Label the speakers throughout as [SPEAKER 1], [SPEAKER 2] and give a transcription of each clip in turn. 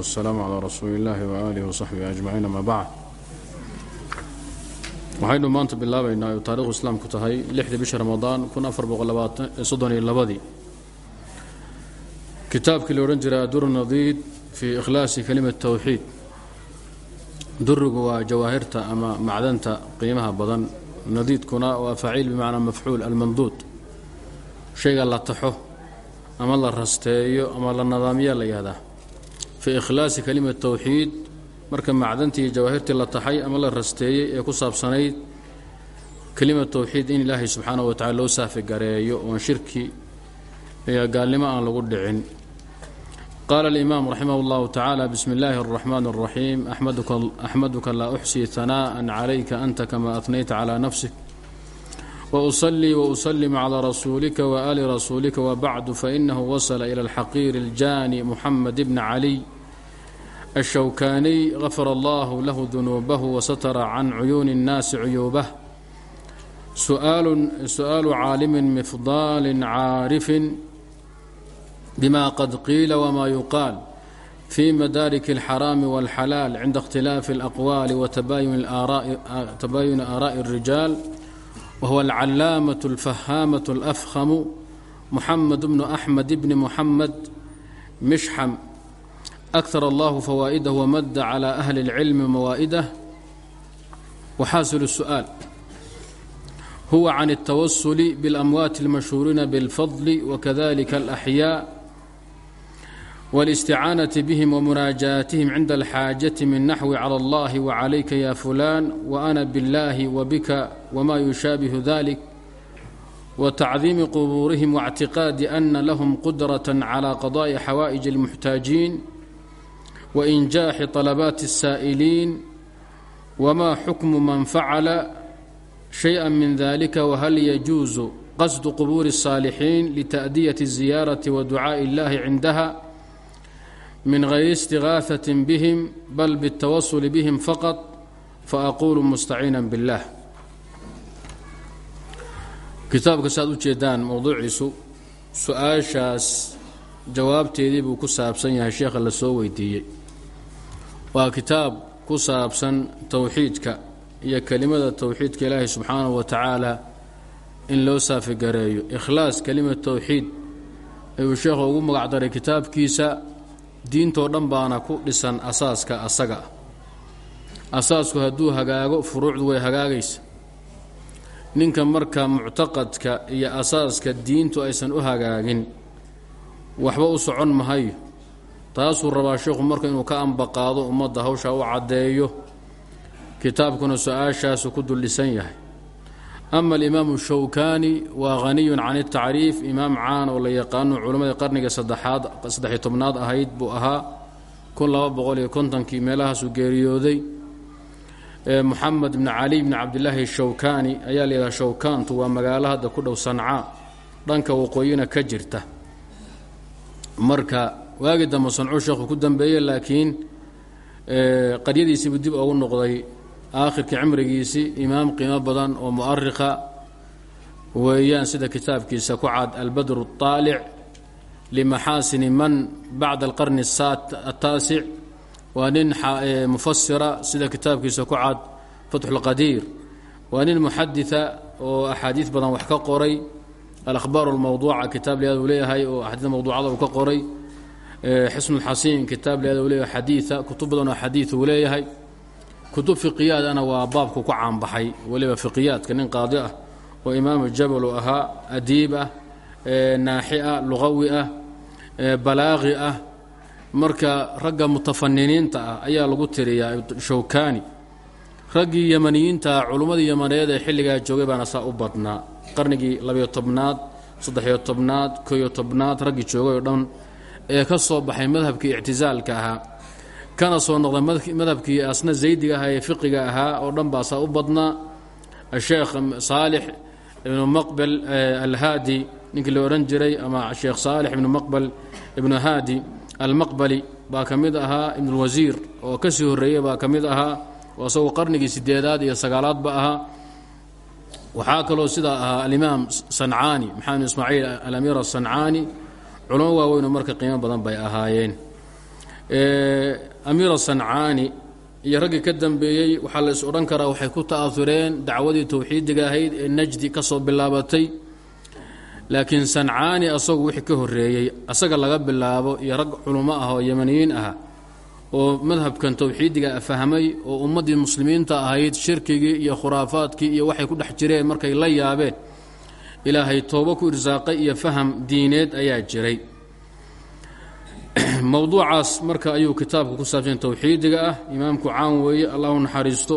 [SPEAKER 1] wsalaamu calaa rasuuli illaahi waaalihi wasaxbihi ajmaciin ama bacd waxaynu maanta bilaabaynaa ay taarikhdu islaamku tahay lixdii bisha ramadaan kitaabkii la odhan jiray adur nadiid fii ikhlaasi kelimat towxiid durigu waa jawaahirta ama macdanta qiimaha badan. nadiidkuna waa faciil bimacnaa mafcuul almanduud. shayga la taxo ama la rasteeyo ama la nadaamiya la yihahdaa fii ikhlaasi kelimat towxiid marka macdantii iyo jawaahirtii la taxay ama la rasteeyey ee ku saabsanayd kelimad towxiid in ilaahay subxaana wa tacala loo saafigareeyo oon shirki iyo gaalnimo aan lagu dhicin qaala alimaam raximah اllahu tacaala bismi اllaahi اraxmaan اraxiim axmaduka laa uxsii hanaaءa calayka anta kama atnayta calى nafsik وأصلي وأسلم على رسولك وآل رسولك وبعد فإنه وصل إلى الحقير الجاني محمد بن علي الشوكاني غفر الله له ذنوبه وستر عن عيون الناس عيوبه سؤال, سؤال عالم مفضال عارف بما قد قيل وما يقال في مدارك الحرام والحلال عند اختلاف الأقوال وتباين الآراء تباين آراء الرجال وهو العلامة الفهامة الأفخم محمد بن أحمد بن محمد مشحم أكثر الله فوائده ومد على أهل العلم موائده وحاصل السؤال هو عن التوسل بالأموات المشهورين بالفضل وكذلك الأحياء والاستعانة بهم ومناجاتهم عند الحاجة من نحو على الله وعليك يا فلان وأنا بالله وبك وما يشابه ذلك وتعظيم قبورهم واعتقاد أن لهم قدرة على قضاء حوائج المحتاجين وإنجاح طلبات السائلين وما حكم من فعل شيئا من ذلك وهل يجوز قصد قبور الصالحين لتأدية الزيارة ودعاء الله عندها من غير استغاثة بهم بل بالتوصل بهم فقط فأقول مستعينا بالله kitaabka saad u jeedaan mowduuciisu su-aashaas jawaabteedii buu ku saabsan yahay sheekha la soo weydiiyey waa kitaab ku saabsan towxiidka iyo kelimada towxiidka ilaahay subxaanahu wa tacaala in loo saafigareeyo ikhlaas kelimad towxiid ayuu sheekhu ugu magacdaray kitaabkiisa. Diintoo dhan baana ku dhisan asaaska asaga. Asaasku hadduu hagaago furuucdu way hagaagaysa ninka marka muctaqadka iyo asaaska diintu aysan u hagaagin waxba u socon mahayo taasuu rabaa sheekhu marka inuu ka ambaqaado ummadda hawshaa u caddeeyo kitaabkuna su'aashaasu ku duldhisan yahay. Ama alimaamu shawkani waa haniyun can اtacriif imaam caan oo la yaqaano culimmada qarniga saddexaad saddexiy tobnaad ahayd buu ahaa. Kun laba boqol iyo kontonkii meelahaasuu geeriyooday. Moxamed bn cali bni cabdilaahi shawkani ayaa la yidhaha shawkaantu waa magaalo hadda ku dhow sancaa. Dhanka waqooyina ka jirta. Marka waagi dambe sancuu sheekhu ku dambeeyey laakiin qaryadiisiibuu dib ugu noqday aakhirkii cimrigiisii imaam qiimo badan oo mu'arikha weeyaan sida kitaabkiisa ku cad albadru الطaalic limaxaasini man bacda alqarni الtaasic waa nin mufasira sida kitaabkiisa ku cad fatxu اlqadiir waa nin muxadita oo axaadiid badan wax ka qoray alahbaar اlmawduuca kitaab liad uu leeyahay oo axaadiida mawduucada uu ka qoray xisn اlxasiin kitaab liad uu leeyahay xadiida kutub badan oo xadiid uu leeyahay. Kutub fiqiyaadana waa baabku ku caanbaxay. Weliba fiqiyaadka nin qaadi ah oo imaamu jabalu ahaa adiib ah naaxi ah luqawi ah balaaqi ah. Marka ragga mutafaniniinta ah ayaa lagu tiriyaa shawkani raggii yamaniyiinta ah culummadii yamaneed ee xilligaa joogay baana saa u badnaa. Qarnigii labayo tobnaad saddexiyo tobnaad koyo tobnaad raggii joogay oo ee ka soo baxay madhabkii ictisaalka ahaa. Kana soo noqda madhabkii asna zaydiga ahaa ee fiqiga ahaa oo dhan baa saa u badnaa sheekh saalix ibnu maqbel alhaadi ninkii la odhan jiray ama sheekh saalix ibnu maqbel ibnu haadi almaqbali baa ka mid ahaa ibnulwasiir oo ka sii horreeyey baa ka mid ahaa oo isagoo qarnigii sideedaad iyo sagaalaadba ahaa. Waxaa kaloo sidaa ahaa alimaam sancaani maxamed ismaaciil alamiir asancaani culamo waaweynoo marka qiimo badan bay ahaayeen. Amiira sancaani iyo raggii ka dambeeyey waxaa la is odhan karaa waxay ku ta'aureen dacwadii towxiidiga ahayd ee najdi ka soo bilaabatay. Laakiin sancaani asagu wixii ka horreeyey asaga laga bilaabo iyo rag culummo ah oo yemaniyiin ah oo madhabkan towxiidiga fahmay oo ummaddii muslimiinta ahayd shirkigii iyo khuraafaadkii iyo waxay ku dhex jireen markay la yaabeen ilaahay toobo ku irsaaqay iyo faham diineed ayaa jiray. Mowduucaas marka ayuu kitaabka ku saabsan towxiidiga ah. Imaamku caan weeye allahu naxariisto.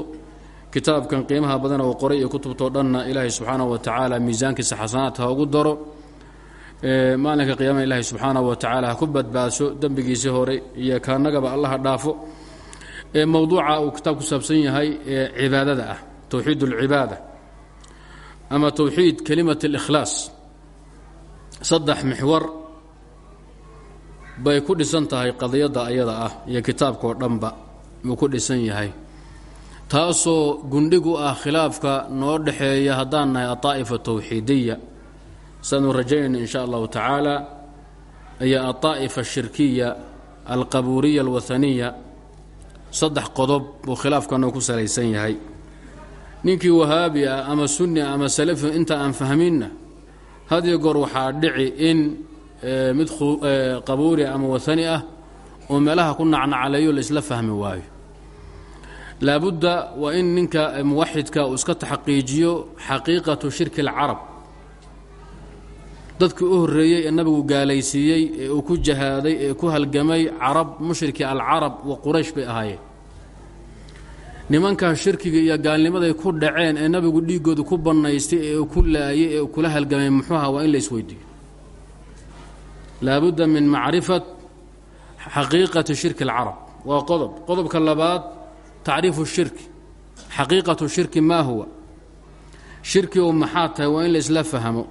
[SPEAKER 1] Kitaabkan qiimaha badan oo qoray iyo kutubtoo dhanna ilaahay subxaanahu wa tacaala miisaankiisa xasanaadka ugu daro. Maalinka qiyaamana ilaahay subxaanahu wa tacaala ha ku badbaadso dembigiisii hore iyo kaanagaba allaha dhaafo. Mowduuca uu kitaab ku saabsan yahay ee cibaadada ah towxiid اlcibaada ama towxiid kelimat اlikhlaas saddex mixwar bay ku dhisan tahay qadiyadda ayada ah iyo kitaabkaoo dhanba uu ku dhisan yahay taasoo gundhigu ah khilaafka noo dhexeeya haddaan nahay aطaa'ifa towxiidiya saanu rajaynayna in sha allahu tacaala iyo aطaa'ifa ashirkiya alqabuuriya alwathaniya saddex qodob buu khilaafkanoo ku salaysan yahay ninkii wahaabi ah ama sunni ama salafi inta aan fahminna hadiyo goor waxaa dhici in mid qabuuri ama wathani ah oo meelaha ku nacnacaleeyo laisla fahmi waayo. Laabudda waa in ninka muwaxidka uu iska taxqiijiyo xaqiiqatu shirki اlcarab dadkii u horreeyey ee nabigu gaalaysiiyey ee uu ku jahaaday ee ku halgamay carab mushriki alcarab wa quraysh bay ahaayeen nimankaa shirkiga iyo gaalnimaday ku dhaceen ee nabigu dhiiggooda ku bannaystay ee uu ku laayay ee uu kula halgamay muxuuha waa in la isweydiiyo. Laabudda min macrifat xaqiiqati shirki اlcarab waa qodob. Qodobka labaad tacriifu shirki. Xaqiiqatu shirki maa huwa? Shirki u maxaa tahay? Waa in la isla fahmo.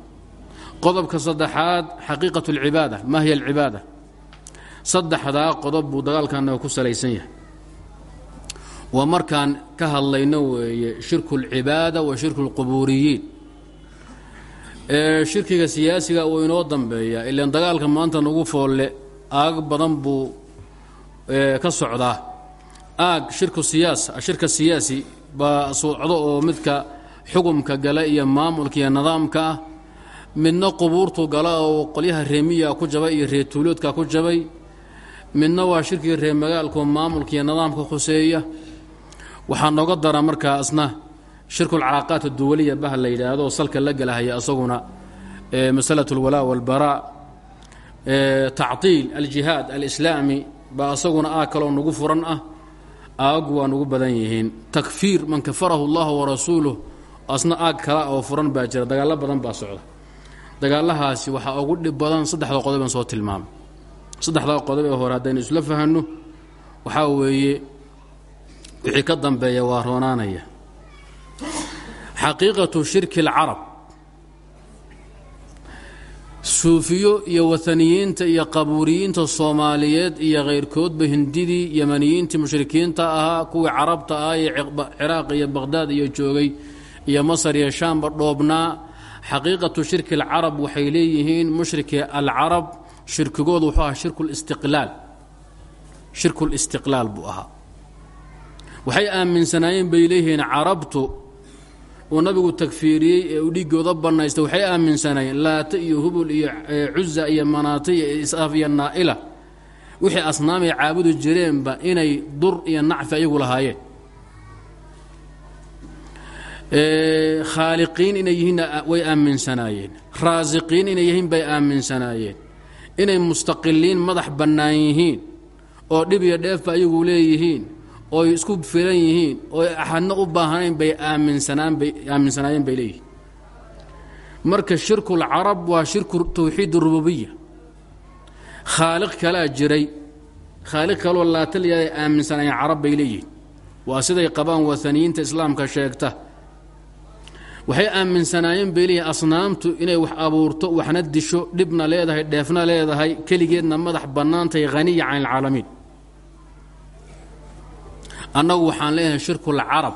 [SPEAKER 1] Qodobka saddexaad xaqiiqatu اlcibaada maa hiya alcibaada? Saddexdaa qodob buu dagaalkanaga ku salaysan yahay waa markaan ka hadlayno weeye shirku اlcibaada wa shirku اlqubuuriyiin shirkiga siyaasiga uu inoo dambeeyaa ilan dagaalka maanta nagu foolle aag badan buu ka socdaa. Aag shirku siyaas shirka siyaasi baa socdo oo midka xukumka gala iyo maamulka iyo nidaamka ah. Midna qubuurtu gala oo qolyaha reemiya ku jabay iyo reetuuloodka ku jabay. Midna waa shirkiga reer magaalkaoo maamulka iyo nidaamka khuseeya waxaa nooga dara markaasna shirkulcalaaqaat aduwaliya bah la yidhaahdo salka la gelahaya asaguna masalat اlwalaa walbaraa tacطiil aljihaad alislaami baa asaguna aag kaloo nagu furan ah aagu waa nugu badan yihiin takfiir man kafarahu اllah warasuuluh asna aag kala oo furan baa jira dagaallo badan baa socda dagaalahaasi waxaa ugu dhib badan saddexda qodob aan soo tilmaamay saddexdaa qodob ee hore haddaynu isla fahanno waxaa weeye wixii ka dambeeya waa roonaanaya. Xaqiiqatu shirki اlcarab suufiyo iyo wathaniyiinta iyo qabuuriyiinta soomaaliyeed iyo khayrkoodba hindidii yemaniyiintii mushrikiinta ahaa kuwii carabta ah iyo ciraaq iyo baqhdaad iyo joogay iyo masar iyo shaamba dhoobnaa xaqiiqatu shirki اlcarab waxay leeyihiin mushriki alcarab shirkigoodu wuxuu ahaa shirku listiqlaal shirku listiqlaal buu ahaa waxay aaminsanaayeen bay leeyihiin carabtu uu nabigu takfiiriyey ee uu dhiigooda bannaystay waxay aaminsanaayeen laata iyo hubul iyo cuza iyo manaata iyo isaaf iyo naa'ila wixii asnaamay caabudi jireenba inay dur iyo nacfi ayagu lahaayeen. Khaaliqiin inay yihiinna way aaminsanaayeen. Raasiqiin inay yihiin bay aaminsanaayeen. Inay mustaqiliin madax bannaan yihiin oo dhib iyo dheefba ayagu leeyihiin ooy isku filan yihiin ooy axadna u baahnayn bay aaminsanaan bay aaminsanaayeen bay leeyihiin. Marka shirku lcarab waa shirku tawxiid rububiya. Khaaliq kalaa jiray khaaliq kaloo laataliyaday aaminsanaayeen carab bay leeyihiin. Waa siday qabaan wathaniyiinta islaamka sheegta. Waxay aaminsanaayeen bay leeyihiin asnaamtu inay wax abuurto waxna disho dhibna leedahay dheefna leedahay keligeedna madax bannaantahay haniya can ilcaalamiin annagu waxaan leeyahay shirkulcarab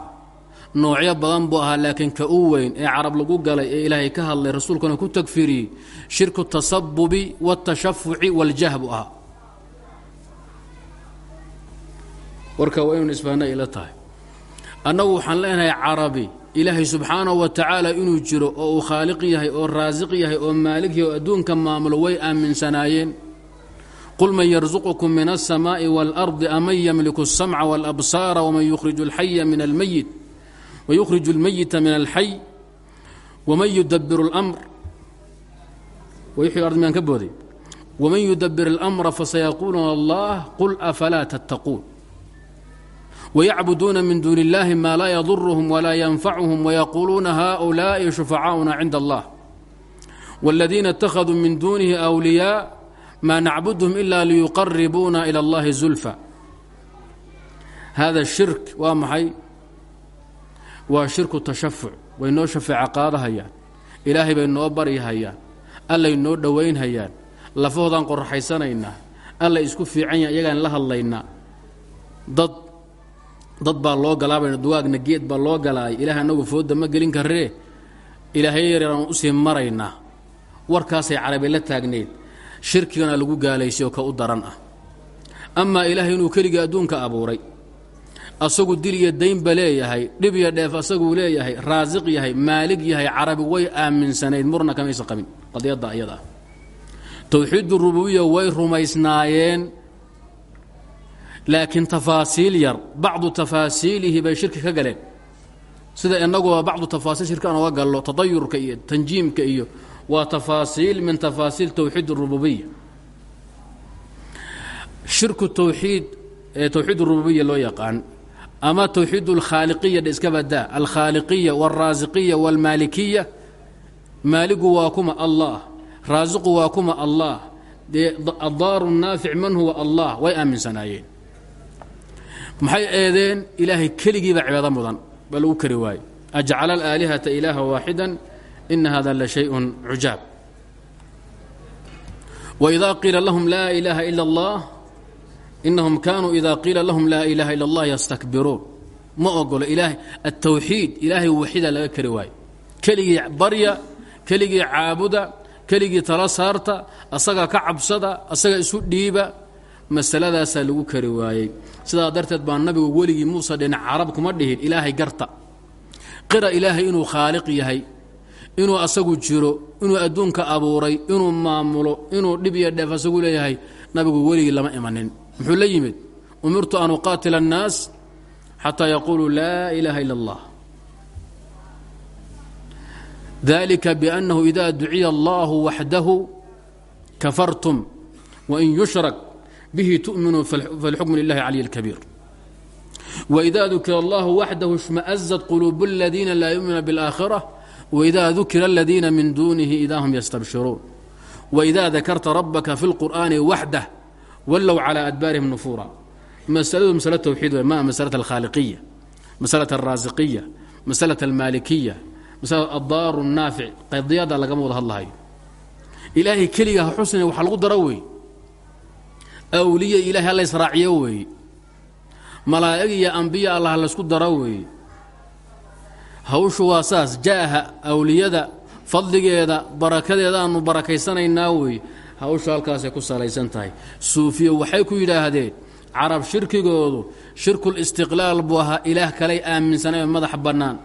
[SPEAKER 1] noocyo badan buu ahaa laakiin ka u weyn ee carab lagu galay ee ilaahay ka hadlay rasuulkuna ku tagfiriyey shirku tasabubi waاtashafuci waاljah buu ahaa warka waa inuu isbaana ila tahay. Annagu waxaan leenahay carabi ilaahay subxaanahu wa tacaala inuu jiro oo uu khaaliq yahay oo raasiq yahay oo maalig yahay oo adduunka maamulo way aaminsanaayeen qul man yarsuqukum min alsamaa'i waalardi aman yamliku alsamca waalabsaara waman yukhriju alxaya min almayit wayukhriju almayita min alxay waman yudabiru اlamr wixii ard miyaan ka booday waman yudabir اlamra fasayaquuluuna allah qul afalaa tattaquun ويعبدون من دون الله ما لا يضرهم ولا ينفعهم ويقولون هؤلاء شفعاؤنا عند الله والذين اتخذوا من دونه أولياء maa nacbudhum ilaa liyuqaribuuna ilى اllahi zulfa hada shirk waa maxay? waa shirku tashafuc way noo shafeeca qaadahayaan ilaahay bay noo baryahayaan allay noo dhowaynhayaan. lafahoodaan qoraxaysanaynaa alla isku fiican yahan iyagaan la hadlaynaa dad dad baa loo galaabayna dugaagna geed baa loo galaay ilaahay annagu fooda ma gelin karree ilaahay yaryaraan u sii maraynaa warkaasay carabi la taagneed shirkigana lagu gaalaysay oo ka u daran ah. Amaa ilaahay inuu keligii adduunka abuuray asagu dil iyo daynba leeyahay dhib iyo dheef asaguu leeyahay raasiq yahay maalig yahay carabi way aaminsanayd murna kamaysan qabin qadiyadda iyada ah towxiidu rububiya way rumaysnaayeen laakiin tafaasiil yar bacdu tafaasiilihi bay shirki ka galeen. Sida inaguba bacdu tafaasiil shirki aan gallo tadayurka iyo tanjiimka iyo waa tafaasiil min tafaasiil towxiid اrububiya shirku towxiid ee towxiid اrububiya loo yaqaan ama towxiid اlkhaaliqiya dhe iska badaa alkhaaliqiya wاlraasiqiya wاlmaalikiya maaligu waa kuma allah raasiqu waa kuma allah dee adaaru naafic man huwa allah way aaminsanaayeen maxay eedeen ilaahay keligii baa cibaado mudan baa lagu kari waaye ajcala alaalihata ilaaha waaxida ina hada la shayun cujaab waidaa qiila lahum laa ilaaha ila allah inahum kaanuu idaa qiila lahum laa ilaaha ila allah yastakbiruun ma ogolo ilaahay altawxiid ilaahay waxidaa laga kari waayo keligii barya keligii caabuda keligii tala saarta asagaa ka cabsada asaga isu dhiiba masaladaasaa lagu kari waayey sidaa darteed baa nabigu weligii muusa dhin carab kuma dhihin ilaahay garta qira ilaahay inuu khaaliq yahay inuu asagu jiro inuu adduunka abuuray inuu maamulo inuu dhib iyo dheef asagu leeyahay nabigu weligii lama imanin muxuu la yimid umirtu an uqaatila annaas xataa yaquuluu laa ilaaha ila اllah dalika biannahu ida duciya allahu waxdahu kafartum wain yushrak به تؤمنوا فالحكم لله علي الكبير وإذا ذكر الله وحده اشمأزت قلوب الذين لا waidaa dukira aladiina min duunihi idaa hum yastabshiruun waidaa dakarta rabbaka fi lqur'aani waxdah wallow calaa adbaarihim nufuura masaladu masl towxiid ma maslaa alkhaaliqiya maslaa alraasiqiya maslaa almaalikiya masla adaaru naafic qadiyada lagama wada hadlahayo ilaahay keligaha xusne waxaa lagu daro weeye awliye ilahay alla israaciyo weeye malaa'ig iyo ambiya allah laysku daro weeye hawshu waa saas ja'aha awliyada fadligeeda barakadeeda aanu barakaysanaynaa weeye hawshu halkaasay ku salaysan tahay. Suufiya waxay ku yidhaahdeen carab shirkigoodu shirkul istiqlaal buu ahaa ilaah kalay aaminsanayoo madax bannaan.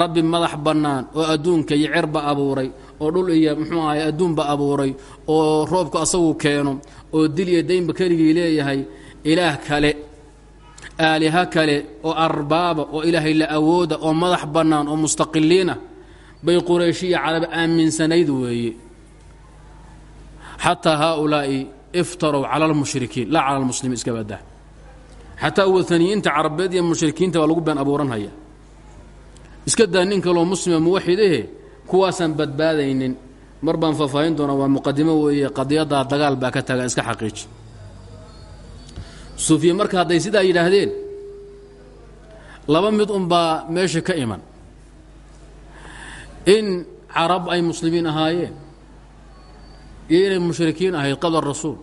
[SPEAKER 1] Rabbi madax bannaan oo adduunka iyo cerba abuuray oo dhul iyo muxuu ahay adduunba abuuray oo roobku asagu keeno oo dil iyo daynba keligii leeyahay ilaah kale aaliha kale oo arbaaba oo ilaahay la awooda oo madax bannaan oo mustaqiliinah bay qurayshi iyo carab aaminsanayd weeye. Xataa haaulaa'i iftarow cala almushrikiin laa cala almuslimiin iska badaa xataa wataniyiinta carabeed iyo mushrikiinta baa lagu been abuuranhaya. Iska daa nin kaloo muslima muwaxidahe kuwaasaan badbaadaynin. Mar baan faahfaahin doonaa waa muqadimo weeye qadiyaddaa dagaal baa ka taga iska xaqiiji suufiye marka hadday sidaa yidhaahdeen laba mid unbaa meesha ka iman. In carab ay muslimiin ahaayeen iyo inay mushrikiin ahayd qabla rasuul.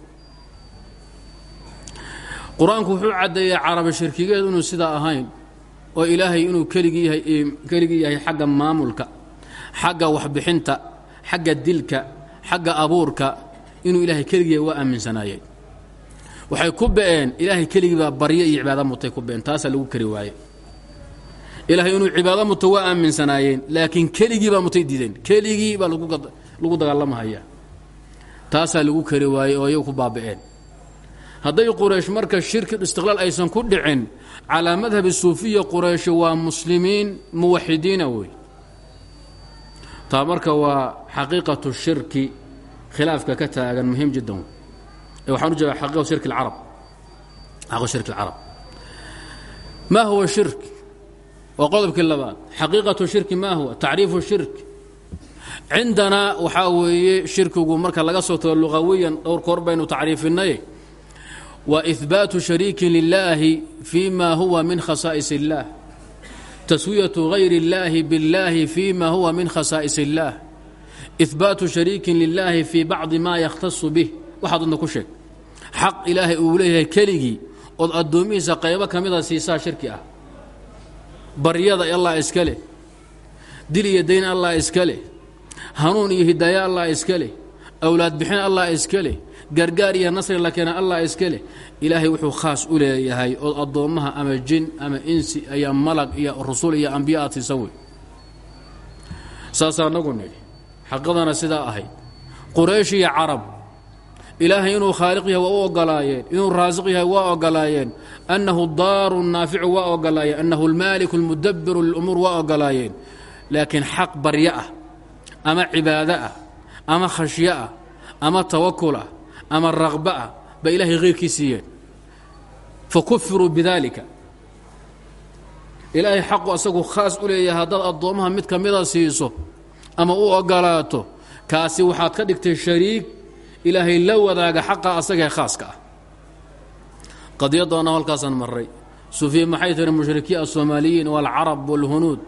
[SPEAKER 1] Qur'aanku wuxuu caddeeyey carabi shirkigeed inuu sidaa ahayn oo ilaahay inuu keligii yahay keligii yahay xagga maamulka xagga waxbixinta xagga dilka xagga abuurka inuu ilaahay keligii yahay waa aaminsanaayeen waxay ku ba'een ilaahay keligii baa baryo iyo cibaado mutay ku ba'een taasaa lagu kari waaye. Ilaahay inuu cibaado muto waa aaminsanaayeen laakiin keligii baa mutay diideen keligii baa lagu dagaalamahaya taasaa lagu kari waayey oo iyagu ku baaba'een. Hadday quraysh marka shirki istiqlaal aysan ku dhicin calaa madhabi suufiya quraysh waa muslimiin muwaxidiina wey. Taa marka waa xaqiiqatu shirki khilaafka ka taagan muhiim jiddan waxaan u jeedaa xaqiiqatu shirki alcarab xaqiiqatu shirki alcarab ma huwa shirk waa qodobkii labaad xaqiiqatu shirki ma huwa tacriifu shirk cindanaa waxaa weeye shirkigu marka laga soo tago luqawiyan dhowr koor baynu tacriifinay wa ihbaatu shariikin lilaahi fi ma huwa min khasaa'is اllah taswiyatu gayr اllahi biاllahi fi ma huwa min khasaa'is اllah ihbaatu shariikin lilaahi fii bacdi ma yakhtasu bih waxaad adna ku sheeg. Xaq ilaahay uu leeyahay keligii ood addoomihiisa qaybo ka mida siisaa shirki ah. Baryada allah iska leh dil iyo dayn allah iska leh hanuun iyo hidaaye allah iska leh awlaad bixin allah iska leh gargaar iyo nasri la keena allah iska leh ilaahay wuxuu khaas u leeyahay ood addoommaha ama jin ama insi iyo malag iyo rusul iyo ambiya aad siisa wey. Saasaa nidhi xaqadana sidaa ahayd. Quraysh iyo carab ilaahay inuu khaaliq yahay waa u ogolaayeen inuu raasiq yahay waa ogolaayeen annahu daaru naaficu waa ogolaayeen annahu almaaliku almudabiru lilumuur waa ogolaayeen laakiin xaq baryo ah ama cibaado ah ama khashyo ah ama tawakul ah ama raqba ah bay ilaahay hayrkii siiyeen fa kufiruu bidaalika ilaahay xaqu asagu khaas u leeyahay haddaad addoommaha mid ka mida siiso ama u ogolaato kaasi waxaad ka dhigtay shariig ilaahay la wadaaga xaqa asagae khaaska ah qadiyaddoona halkaasaan maray suufiya maxay tiri mushrikiin asoomaaliyiin waalcarab waalhunuud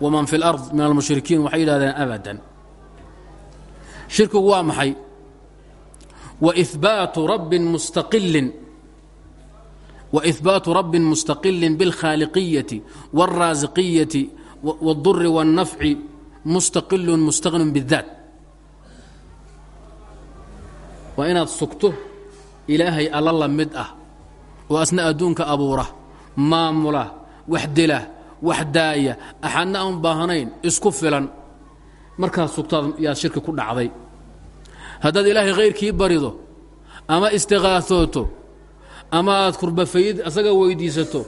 [SPEAKER 1] waman fi lard min almushrikiin waxay yidhahdeen abadan shirkigu waa maxay wa ihbaatu rabbin mustaqilin waihbaatu rabbin mustaqilin biاlkhaaliqiyati wاlraasiqiyati wاlduri wاlnafci mustaqilun mustaqnun biاdaat waa inaad sugto ilaahay alla la mid ah oo asna adduunka abuura maamula wax dila wax daaya axadna aan baahnayn isku filan. Markaad sugtaad yaad shirki ku dhacday. Haddaad ilaahay khayrkii barido ama istiqaasooto ama aad kurbafayd asaga weyddiisato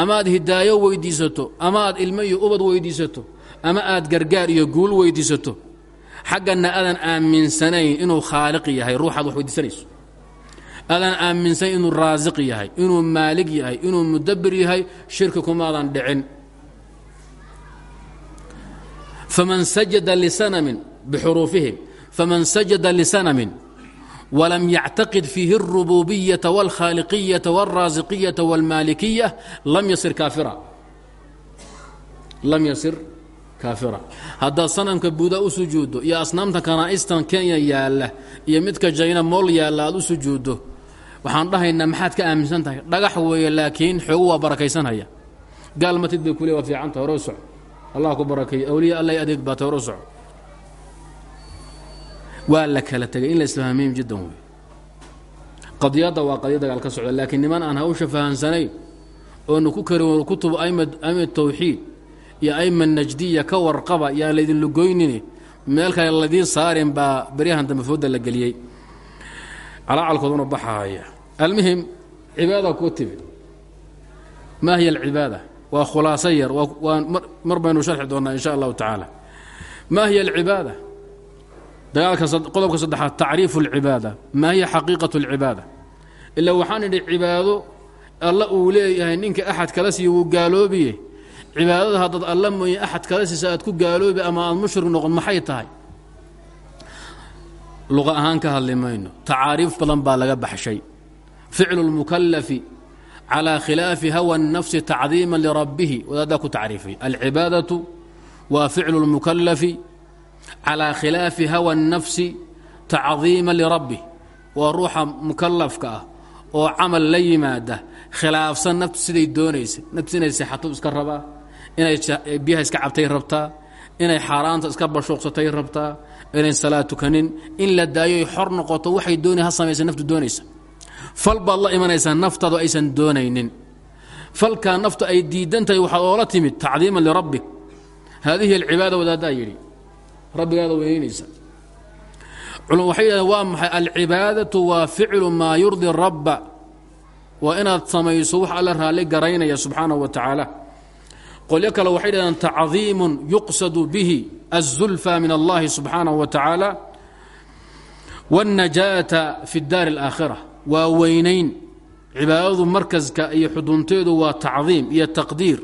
[SPEAKER 1] ama aad hidaayo weyddiisato ama aad ilmo iyo ubad weyddiisato ama aad gargaar iyo guul weyddiisato xagganna aadan aaminsanayn inuu khaaliq yahay ruuxaad wax weydiisanayso aadan aaminsanayn inuu raasiq yahay inuu maalig yahay inuu mudabbir yahay shirki kumaadan dhicin faman sajada lisanamin bixuruufihim faman sajada lisanamin walam yactaqid fiihi اlrububiyaةa wاlkhaaliqiyaةa wاlraasiqiyaةa wاlmaalikiya lam yasir kaafira lam yasir kaafira. Haddaad sanamka buuda u sujuuddo iyo asnaamta kanaa'istan kenya yaalla iyo midka jayna mool yaalla aad u sujuuddo waxaan dhahaynaa maxaad ka aaminsan tahay? Dhagax weeye laakiin xoogu waa barakaysanhaya gaal matid bay kule waa fiicanta hore u soco. Allah ku barakeeyo awliya allay adeeg baata hore u soco. Waa la kala tegay in la isfahamiim jiddan wey qadiyadda waa qadiya dagaal ka socda laakiin niman aan hawsha fahansanayn oonu ku karin kutub ayma tawxiid iyo aima najdiya ka warqaba iyo laydin lugoynine meel kale ladiin saarin baa baryahan dambe fooda la geliyey. Calacalkooduna baxahaya almuhim cibaada ku timid. Maa hiya alcibaada? Waa khulaaso yar waa mar baynu sharxi doonnaa in allahu tacaala. Maa hiya alcibaada? Qodobka saddexaad tacriifu alcibaada. Maa hiya xaqiiqatu alcibaada? Ilaa waxaan idhi cibaado alla uu leeyahay ninka axad kala siiyo wuu gaaloobiye cibaadada haddaad alla mooyin axad kala siisa aad ku gaaloobi ama aad mushrig noqon maxay tahay? Luqa ahaan ka hadli mayno. Badan baa laga baxshay. Ficlu lmukalafi calaa khilaafi hawa nafsi tacdiiman lirabbihi wadaaddaa ku tacriifay. Alcibaadatu waa ficlu lmukalafi calaa khilaafi hawa nafsi tacdiiman lirabbih waa ruuxa mukalafka ah oo camal la yimaada khilaafsan naftu doonaysa. Naftu inay iska rabaa inay biyaha iska cabtay rabtaa inay xaaraanta iska bashuuqsatay rabtaa inay salaad tukanin in la daayoy xor noqoto waxay doonay ha naftu doonaysa. Fal baad la imanaysaa aysan doonaynin. Falkaa naftu ay diidan tahay waxaad oola timid tacdiiman lirabbik. Haadihi alcibaada wadaaddaa yidhi rabbigaada weynaynaysa culum waxay yidhahdeen waa maxay? Alcibaadatu waa ficlu maa yurdi rabba. Waa inaad samayso wax alla raalli garaynaya subxaanahu wa tacaala qolyo kale waxay dhahdeen tacdiimun yuqsadu bihi الزulفى min اllahi subxaanaه wa tacaala wالnajaata fi اdaar اlآakhirة waa weynayn cibaadadu markaska iyo xudunteedu waa tacdiim iyo taqdiir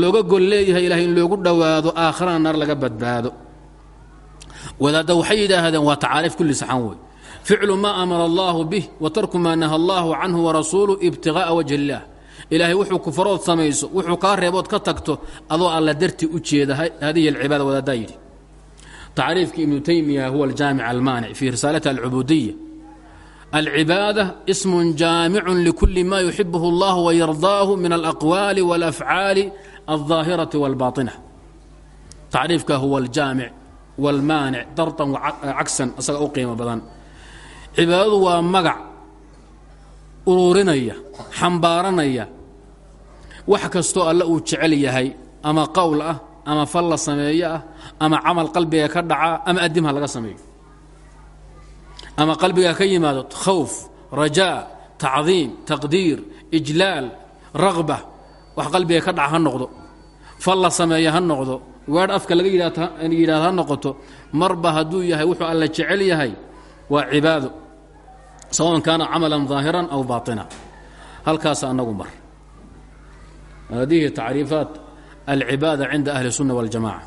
[SPEAKER 1] looga gol leeyahay ilahay in loogu dhowaado aakhirana naar laga badbaado wadaadda waxay yidhaahdeen waa tacaariif kulli saxan wey ficlu ma amara allahu bih wa tarku maa naha allahu canhu warasuulu ibtigaءa wajhi اllah ilaahay wuxuu ku farood samayso wuxuu kaa reebood ka tagto adoo alla darti u jeeda hadihi alcibaada wadaaddaa yidhi. Tacriifkii ibnu taymiya huwa aljaamic almaanic fii risaalati alcubuudiya alcibaada ismun jaamicun likuli ma yuxibuhu allah wayardaahu min alaqwaali walafcaali alظaahirati walbaaطina tacriifka huwa aljaamic walmaanic dartan cagsan isaga u qiimo badan. Cibaadadu waa magac wax kastoo alle uu jecel yahay ama qowl ah ama fal la sameeyo ah ama camal qalbiga ka dhacaa ama adimha laga sameeyo. Ama qalbiga ka yimaado khawf rajaa tacdiim taqdiir ijlaal raqba. Wax qalbiga ka dhaca ha noqdo. Fal la sameeya ha noqdo. Weedh afka laga yidhahda ha noqoto. Marba hadduu yahay wuxuu alla jecel yahay waa cibaado. Sawan kaana camalan daahiran aw baaطina halkaas anagu mar hadihi tacriifaat alcibaada cinda ahli الsunna wاljamaca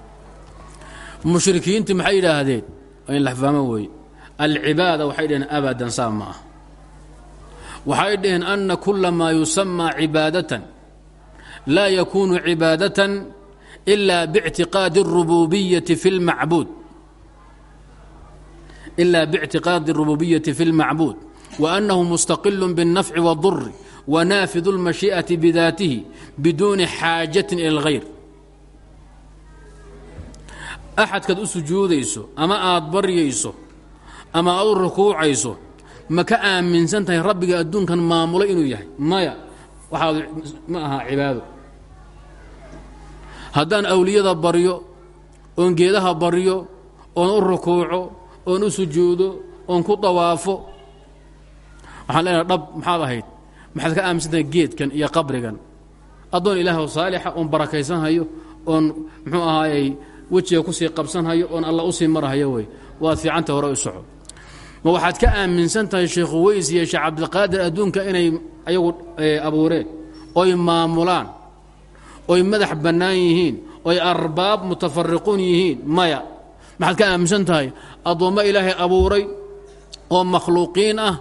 [SPEAKER 1] mushrikiintii maxay yidhaahdeen in la fahmo weeye alcibaada waxay dhaheen abadan saa ma ah waxay dhaheen ana kula maa yusamى cibaadaة laa yakunu cibaadaة إila bاctiqaadi الrububiyaةi fi اlmacbuud إila bاctiqaadi الrububiyaةi fi اlmacbuud وأنه مستقل بالنفع والضر ونافذ المشيئة بذاته بدون xاaجة إلى الغyر أxadkaad u sujuudayso ama aad baryayso ama aad u rukuucayso ma ka aaminsan tahay rabbiga adduunkan maamulay inuu yahay maya waxaad ma aha cibaado haddaan awliyada baryo oon geedaha baryo oon u rukuuco oon u sujuudo oon ku dawaafo waxaan leenahay dhab maxaad ahayd Maxaad ka aaminsantahay geedkan iyo qabrigan? Addoon ilaahw saalixa oon barakaysanhayo oon muxuu ahaayey wejiga ku sii qabsanhayo oon alla u sii marhayo wey waad fiicanta hore u soco. Ma waxaad ka aaminsan tahay sheekhu weys iyo sheekh cabdiqaadir adduunka inay ayagu abuureen? Oy maamulaan? Oy madax bannaan yihiin? Oy arbaab mutafariquun yihiin? Maya. Maxaad ka aaminsan tahay addoommo ilaahay abuuray oo makhluuqiin ah.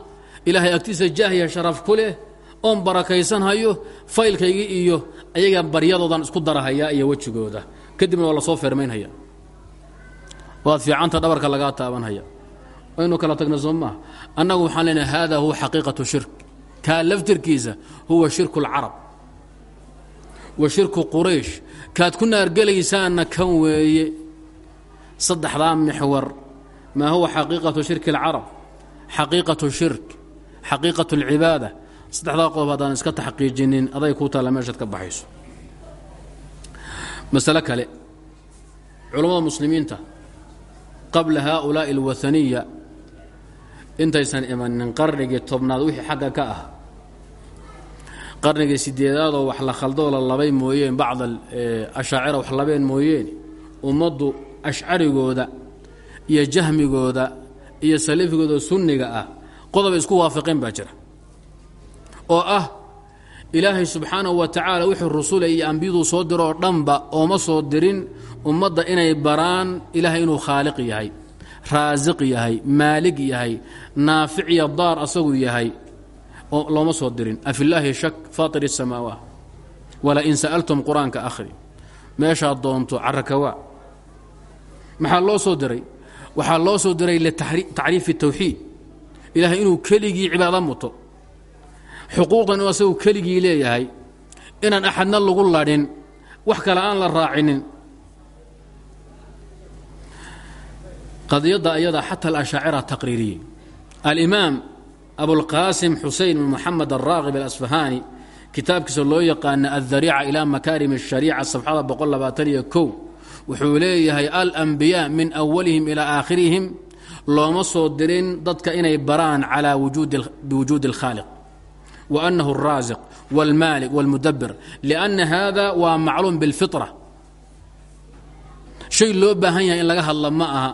[SPEAKER 1] Ilaahay agtiisa jaahiya sharaf ku leh oon barakaysanhayo faylkaygii iyo ayaga baryadoodan isku darahayaa iyo wejigooda kadibna waa lasoo feermaynhaya waad fiicanta dhabarka lagaa taabanhaya waynu kala tagna soo maaha annagu waxaan leenahay hada huwa xaqiiqatu shirk kaa laftirkiisa huwa shirku اlcarab wa shirku quraysh kaad ku naargelaysaanna kan weeye saddexdaa mixwar maa huwa xaqiiqatu shirki اlcarab xaqiiqatu shirk xaqiiqatu اlcibaada saddexdaa qodob haddaan iska taxqiijinin aday kuu taalla meeshaad ka baxayso. Masale kale culammada muslimiinta qabla haaulaa'i alwaaniya intaysan imanin qarnigii tobnaad wixii xagga ka ah qarnigii sideedaadoo wax la khaldoo la labay mooyeen bacda ashaacira wax labeen mooyeen ummaddu ashcarigooda iyo jahmigooda iyo salafigooda sunniga ah qodobay isku waafaqeen baa jira oo ah ilaahay subxaanahu wa tacaala wuxuu rusule iyo ambiyaduu soo diroo dhanba ooma soo dirin ummadda inay baraan ilaahay inuu khaaliq yahay raasiq yahay maalig yahay naafic iyo daar asagu yahay looma soo dirin. Afilaahi shak faatir isamaawa wala in sa'altum qur'aanka akhri. Meeshaad doonto carrakawaa maxaa loo soo diray? Waxaa loo soo diray litacriifi tawxiid. Ilaahay inuu keligii cibaado muto xuquuqdan uu asagu keligii leeyahay inaan axadna lagu ladhin wax kale aan la raacinin. Qadiyadda ayada xataa alashaacira taqriiriyey. Alimaam abulqaasim xusein bin moxamed araaqib alasfahaani kitaabkiisa loo yaqaana addariica ilaa makaarim ashariica safxada boqol labaatan iyo kow wuxuu leeyahay alambiyaa min awalihim ilaa aakhirihim looma soo dirin dadka inay baraan calaa biwujuudi alkhaaliq. wa annahu اraasiq wاlmaalik wاlmudabir lianna hada waa macluum biاlfitra shay loo baahan yahay in laga hadla ma aha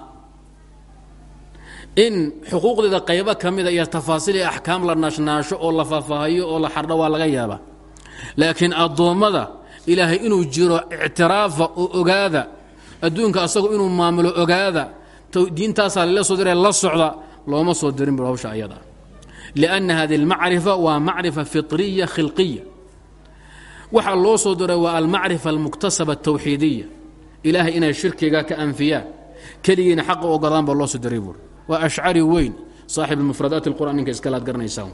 [SPEAKER 1] in xuquuqdeeda qaybo ka mida iyo tafaasiil iyo axkaam la naashnaasho oo la faahfaahayo oo la xardho waa laga yaabaa laakiin addoommada ilaahay inuu jiro ictiraafa oo ogaada adduunka asagu inuu maamulo ogaada diintaasaa lala soo diray la socda looma soo dirin bu hawsha ayada lianna hadi almacrifa waa macrifa fitriya khilqiya waxaa loo soo diray waa almacrifa almuktasaba atawxiidiya ilaahay inay shirkiga ka anfiyaan keligiina xaqa ogolaan baa loo soo diray buuri waa ashcari weyn saaxib mufradaat اlqur'an ninka iskalaad garanaysaan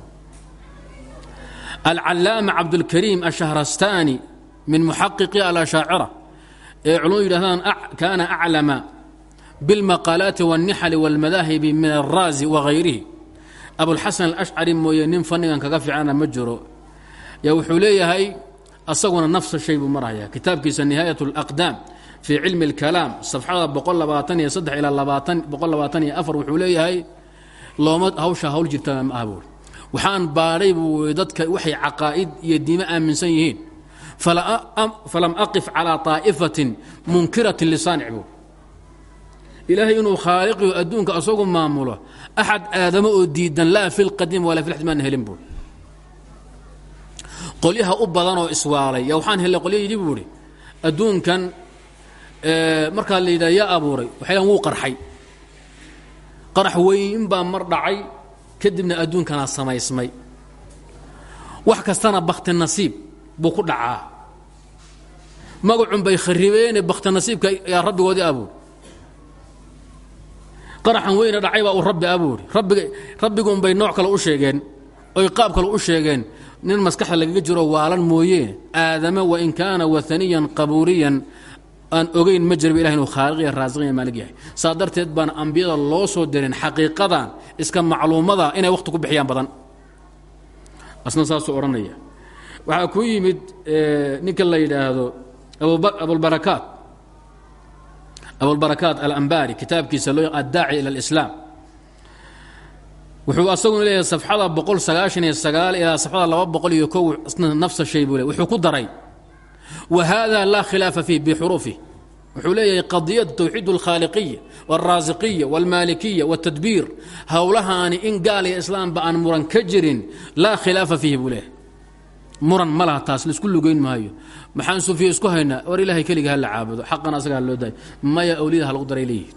[SPEAKER 1] alcallaama cabdulkariim ashahrastaani min muxaqiqi alashaacira ee culamadu yidhahdaan kaana aclama biاlmaqaalaati wاlnixali wاlmadaahibi min alraazi wagayrihi abulxasan alashcari mooye nin fanigan kaga fiicana ma jiro. Yaa wuxuu leeyahay asaguna nafsa shay buu marhayaa kitaabkiisa nihaayat alaqdaam fii cilmi اlkalaam safxada boqol labaatan iyo saddex ilaa labaatan boqol labaatan iyo afar wuxuu leeyahay looma hawsha hawl jirtana ma waxaan baadhay buu dadka waxay caqaa'id iyo diimo aaminsan yihiin. Falam aqif calaa طaa'ifatin munkiratin lisaanic buuri ilaahay inuu khaaliqiyo adduunka asagu maamulo axad aadamo oo diidan laa fi lqadiim walaa fi maan helin buuri qolyaha u badan oo iswaalay yaa waxaan helay qolya yidhi buuhi adduunkan markaa la yidhaha yaa abuuray waxay wuu qarxay qarax weyn baa mar dhacay kadibna adduunkanaa samaysmay wax kastana bakti nasiib buu ku dhacaa magacun bay kharibeene bakti nasiibka yaa rabbigoodii abuuri qaraxan weyna dhacay baa uu rabbi abuuri rabbiga rabbigunbay nooc kale u sheegeen oy qaab kale u sheegeen nin maskaxda lagaga jiro waalan mooyee aadama wain kaana waaniyan qabuuriyan aan ogeyn ma jirba ilahi inuu khaaliqiya raasiqiya maalig yahay. Saa darteed baan ambiyada loo soo dirin xaqiiqadan iska macluumada inay wakhti ku bixiyaan badan. Asna saasuu odhanaya. Waxaa ku yimid ninka la yidhaahdo abulbarakaat abulbarakaat alambari kitaabkiisa loo addaaci ila alislaam wuxuu asaguna leeyahay safxada boqol sagaashan iyo sagaal ilaa safxada laba boqol iyo kow nafsa shay buu le wuxuu ku daray wa hada laa khilaafa fiih bixuruufih wuxuu leeyahay qadiyad tawxiid اlkhaaliqiya wاlraasiqiya wاlmaalikiya wاtadbiir howlahaani in gaal iyo islaamba aan muran ka jirin laa khilaafa fiihi buu leeyahay muran ma laha taas la isku lugeyn maayo. Maxaan sufiya isku haynaa war ilahay keliga ha la caabudo xaqan asaga loo daayo maya awliyada ha lagu daray leeyihi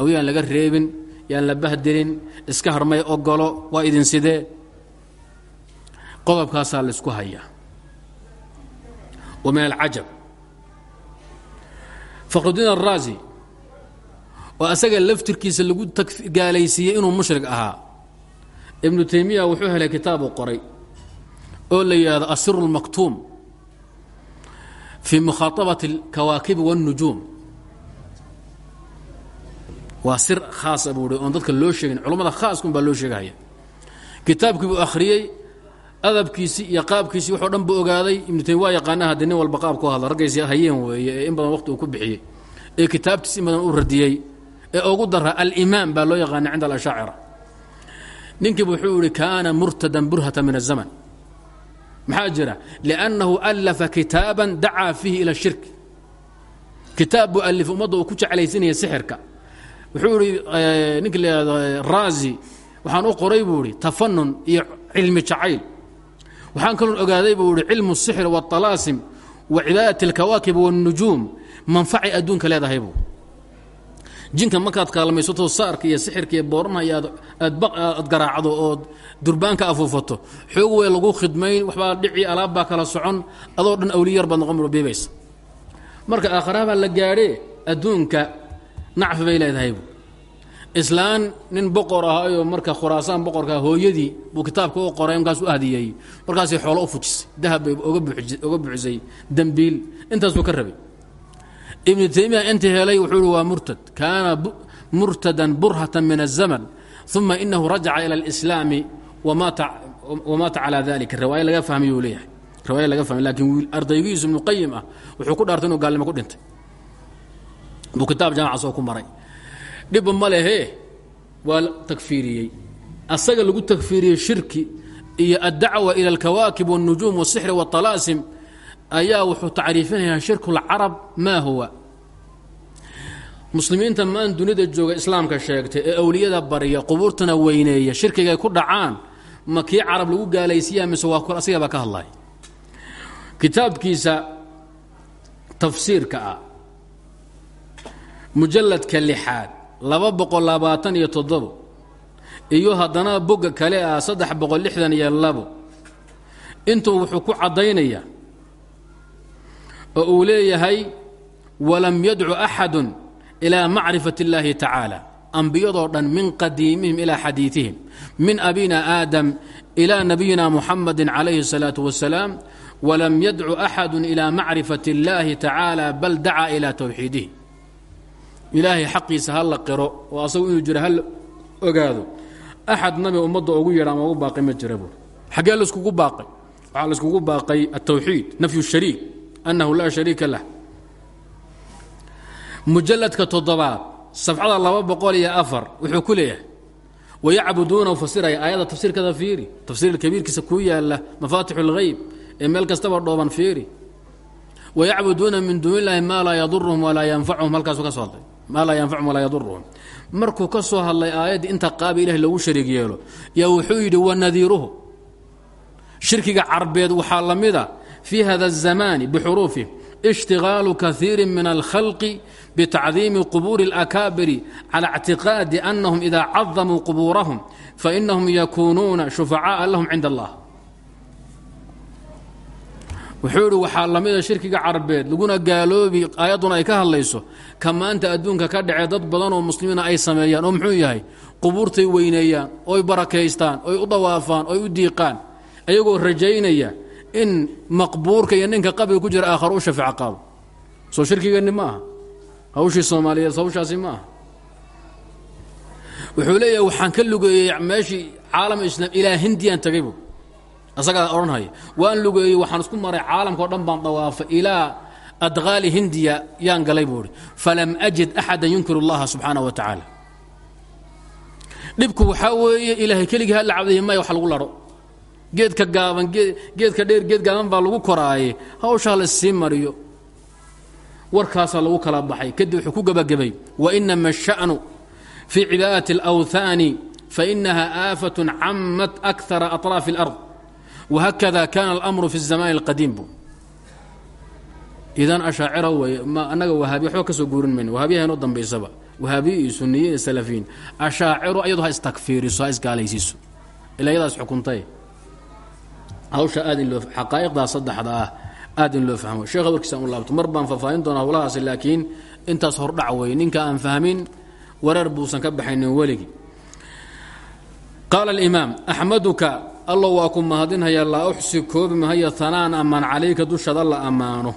[SPEAKER 1] awliyaan laga reebin yaan la bahdilin iska harmay ogolo waa idin sidee? Qodobkaasaa la isku hayaa. Wa min alcajab fakhrudiin araazi oo asaga laftirkiisa lagu gaalaysiiyey inuu mushrig ahaa ibnu taymiya wuxuu helay kitaabu qoray oo la yidhahdo asiru اlmaktuum fii mukhaaطabaةi اlkawaakibi wالnujuum waa sir khaasa buu hi oon dadka loo sheegin culammada khaaskun baa loo sheegahaya kitaabkii buu akhriyey adabkiisii iyo qaabkiisii waxoo dhan buu ogaaday ibnu taymiya waa yaqaana haddii nin walba qaabku hadla raggaysii hayeen weeye ee in badan waqti uu ku bixiyey ee kitaabtiisi in badan u radiyey ee ugu dara alimaam baa loo yaqaana cinda alashaacira ninkiiba wuxuu yihi kaana murtadan burhata min الzaman maxaa jira liannahu allafa kitaaban dacaa fiihi ila shirk kitaab buu alif ummadda uu ku jeclaysinaya sixirka wuxuu ihi ninki la yihahdo raazi waxaan u qoray buu ihi tafanun iyo cilmi jacayl waxaan kaloon ogaaday buu ihi cilmu الsixr wالطalaasim wa cibaadaة اlkawaakib wالnujuum manfacay adduunka leedahay buu jinka markaad kaalmaysato saarka iyo sixirka iyo boornaha iyo aad garaacdo ood durbaanka afuufato xoog wey lagu khidmayn waxbaa dhici alaab baa kala socon adoo dhan awliyar baad noqon biibaysa marka aakharahabaa la gaadhee adduunka nacfi bay leedahay buu. Islaan nin boqor ahayoo marka khuraasaan boqorkaa hooyadii buu kitaabka u qoray markaas u ahdiyey markaasay xoolo u fujisay dahab bay oga buuxisay dembiil intaasuu ka rabay ibnu taymiya intii helay wuxuu ihi waa murtad kaana murtadan burhatan min الzaman ثuma inahu rajaca ilى اlإslaami wamaata calaa dalika riwaaya laga fahmayuu leeyahay riwaaya laga fahmay laakiin ardaygiisu ibnu qayim ah wuxuu ku dhaartay inuu gaalnimo ku dhintay buu kitaab jaamaca soo ku maray dhibba ma lehe waa takfiiriyey asaga lagu takfiiriyey shirki iyo addacwa ila alkawaakib wاlnujuum wالsixri wاطalaasim ayaa wuxuu tacriifinayaa shirku اlcarab maa huwa. Muslimiinta maan dunida jooga islaamka sheegtay ee awliyada barya qubuurtana weyneeya shirkigay ku dhacaan ma kii carab lagu gaalaysiiya mise waa asigabaa ka hadlay? Kitaabkiisa tafsiirka ah mujalladka lixaad laba boqol labaatan iyo toddobo iyo haddana bogga kale ah saddex boqol lixdan iyo labo intuu wuxuu ku caddaynayaa oo uu leeyahay walam yadcu axadun ilaa macrifat اllaahi tacaala ambiyadoo dhan min qadiimihim ilaa xadiiثihim min abina aadam ilaa nabiyina muxamadi calayhi الsalaaةu wasalaam walam yadcu axadu ilaa macrifat اllaahi tacaala bal dacaa ilaa towxiidihi ilaahay xaqiisa ha la qiro oo asagu inuu jiro ha la ogaado axad nabi ummadda ugu yeedha ama ugu baaqay ma jira buur xaggee laiskugu baaqay waxaa laiskugu baaqay altawxiid nafyu shariik annahu laa shariika lah mujalladka toddobaad safxada laba wuxuu ku leeyahay wayacbuduuna fasiraya aayadda tafsiirkada fiiri tafsiir kabiirkiisa kuu yaalla mafaatixu اlgeyb ee meel kastaba dhooban fiiri wayacbuduuna min duuni illaahi maa laa yaduruhum walaa yanfacuhum halkaasuu ka soo hadlay maa laa yanfacuhum walaa yaduruhum markuu ka soo hadlay inta qaaba ilahi lagu shariig yeelo wuxuu yidhi wanadiiruhu shirkiga carbeed waxaa la fii hada الzamaani bixuruufih ishtigaalu kaiiri min alkhalqi bitacdiimi qubuuri اlakaabiri cala اctiqaadi anahum ida cadamuu qubuurahum fainahum yakuunuuna shufacaaa lahum cinda allah wuxuu idhi waxaa la mida shirkiga carbeed laguna gaaloobi aayadduna ay ka hadlayso ka maanta adduunka ka dhacee dad badan oo muslimiina ay sameeyaan oo muxuu yahay qubuurtay weyneeyaan oy barakaystaan oy u dawaafaan oy u diiqaan ayagoo rajaynaya in maqbuurka iyo ninka qabriga ku jira aakhar u shafeeco qaado soo shirkigeenni ma hawshii soomaaliyeed hawshaasi ma wuxuu leeyahay waxaan ka lugeeyey meeshii caalam islaam ilaa hindiyaan tagaybu asagaa odhanhaya waan lugeeyey waxaan isku maray caalamkao dhan baan dawaafay ilaa adqaali hindiya yaan galay buu ihi falam ajid axada yunkiru اllaha subxaana wa tacaala. Dhibku waxaa weeye ilaahay keligii hala cabdaya maya wax lagu laro geedka gaaban geedka dheer geed gaaban baa lagu koraaye hawshaa la sii mariyo warkaasaa lagu kala baxay kadib wuxuu ku gebagabay wainama الsha'nu fii cibaadati اlأwhaani fainaha aafaة camat أkara aطraafi اlأrض whakada kana اlأmru fi الzamaani اlqadiim bu idan ashaacira wey ma annaga wahaabiya waxba ka soo guurin mayno wahaabiyaha inoo dambaysaba wahaabiya iyo suniyiin iyo salafiyiin ashaaciro iyadu ha istakfiiriso ha isgaalaysiiso ilaa iyadaas xukuntay hawsha aad in loo xaqaa'iqdaa saddexda ah aad in loo fahmo. Sheekha warkiisa u laabto mar baan faahfaahin doonaa howlahaasi laakiin intaas hordhac wey ninka aan fahmin wareer buusan ka baxaynin weligii. Qaala alimaam axmaduka allow waa ku mahadinhaya laa uxsi koobi mahaya hanaan ammaan calayka dushaada la ammaano.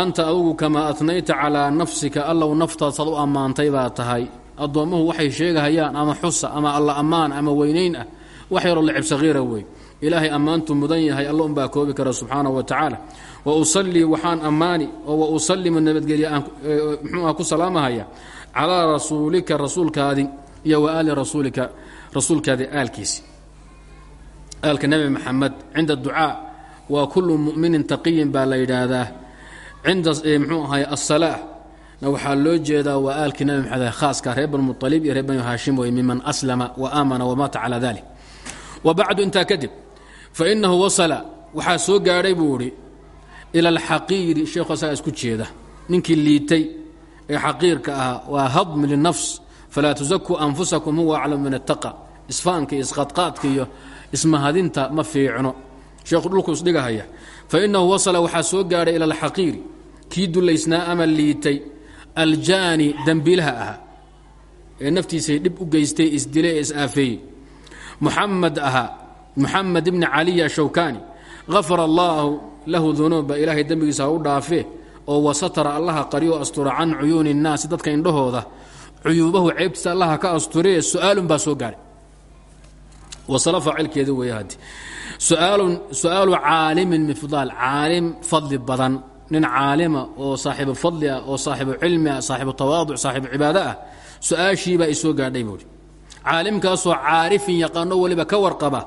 [SPEAKER 1] Anta adugu kamaa atnayta calaa nafsika allow naftaadsaad u ammaantay baa tahay. Addoommuhu waxay sheegahayaan ama xusa ama alla ammaan ama weynayn ah. Wax yaroo lacib sahiira wey ilaahay ammaantu mudan yahay alla unbaa koobi kara subxaanahu wa tacaala. Wa usallii waxaan ammaani oo wa usallimu nabadgelya mxuuah ku salaamahaya calaa rasuulika rasuulkaadi iyo wa aali rasuulika rasuulkaadi aalkiisi. Aalka nebi maxamed cinda ducaa waa kullu mu'minin taqiyin baa la yidhaahdaa. Cinda mxuu ahay asalaa na waxaa loo jeedaa waa aalkii nebi maxamed khaaska reer banu mualib iyo reer banu haashim aslama wa aamana wamaata calaa dalik wa bacdu intaa kadib fa inahu wasala waxaa soo gaadhay buu idhi ila alxaqiiri sheekhu asagaa isku jeeda ninkii liitay ee xaqiirka ahaa waa hadmi linafs falaa tusakuu anfusakum huwa aclamu min attaqa isfaanka iyo isqadqaadka iyo ismahadinta ma fiicno sheekhu dhulku isdhigahaya fa inahu wasala waxaa soo gaadhay ila alxaqiiri kii dulaysnaa ama liitay aljaani dembiilaha ahaa ee naftiisay dhib u geystay isdilay ee is-aafeeyey muxamed ahaa muxamed ibni caliy ashawkani. Gafara allaahu lahu dunuuba ilaahay dembigiisa ha u dhaafee oo wasatara allaha qariyo astura can cuyuuni innaasi dadka indhahooda. Cuyuubahu ceybtiisa allaha ka asturee su'aalun baa soo gaadhay wasalo faacilkeeda weeye haddi su'aalu caalimin min fidaal caalim fadli badan. Nin caalima oo saaxiibu fadli ah oo saaxiibu cilmi ah saaxiibu tawaaduc saaxiibu cibaado ah su'aashiibaa isoo gaadhay buuhi caalimkaasoo caarifin yaqaano weliba ka warqaba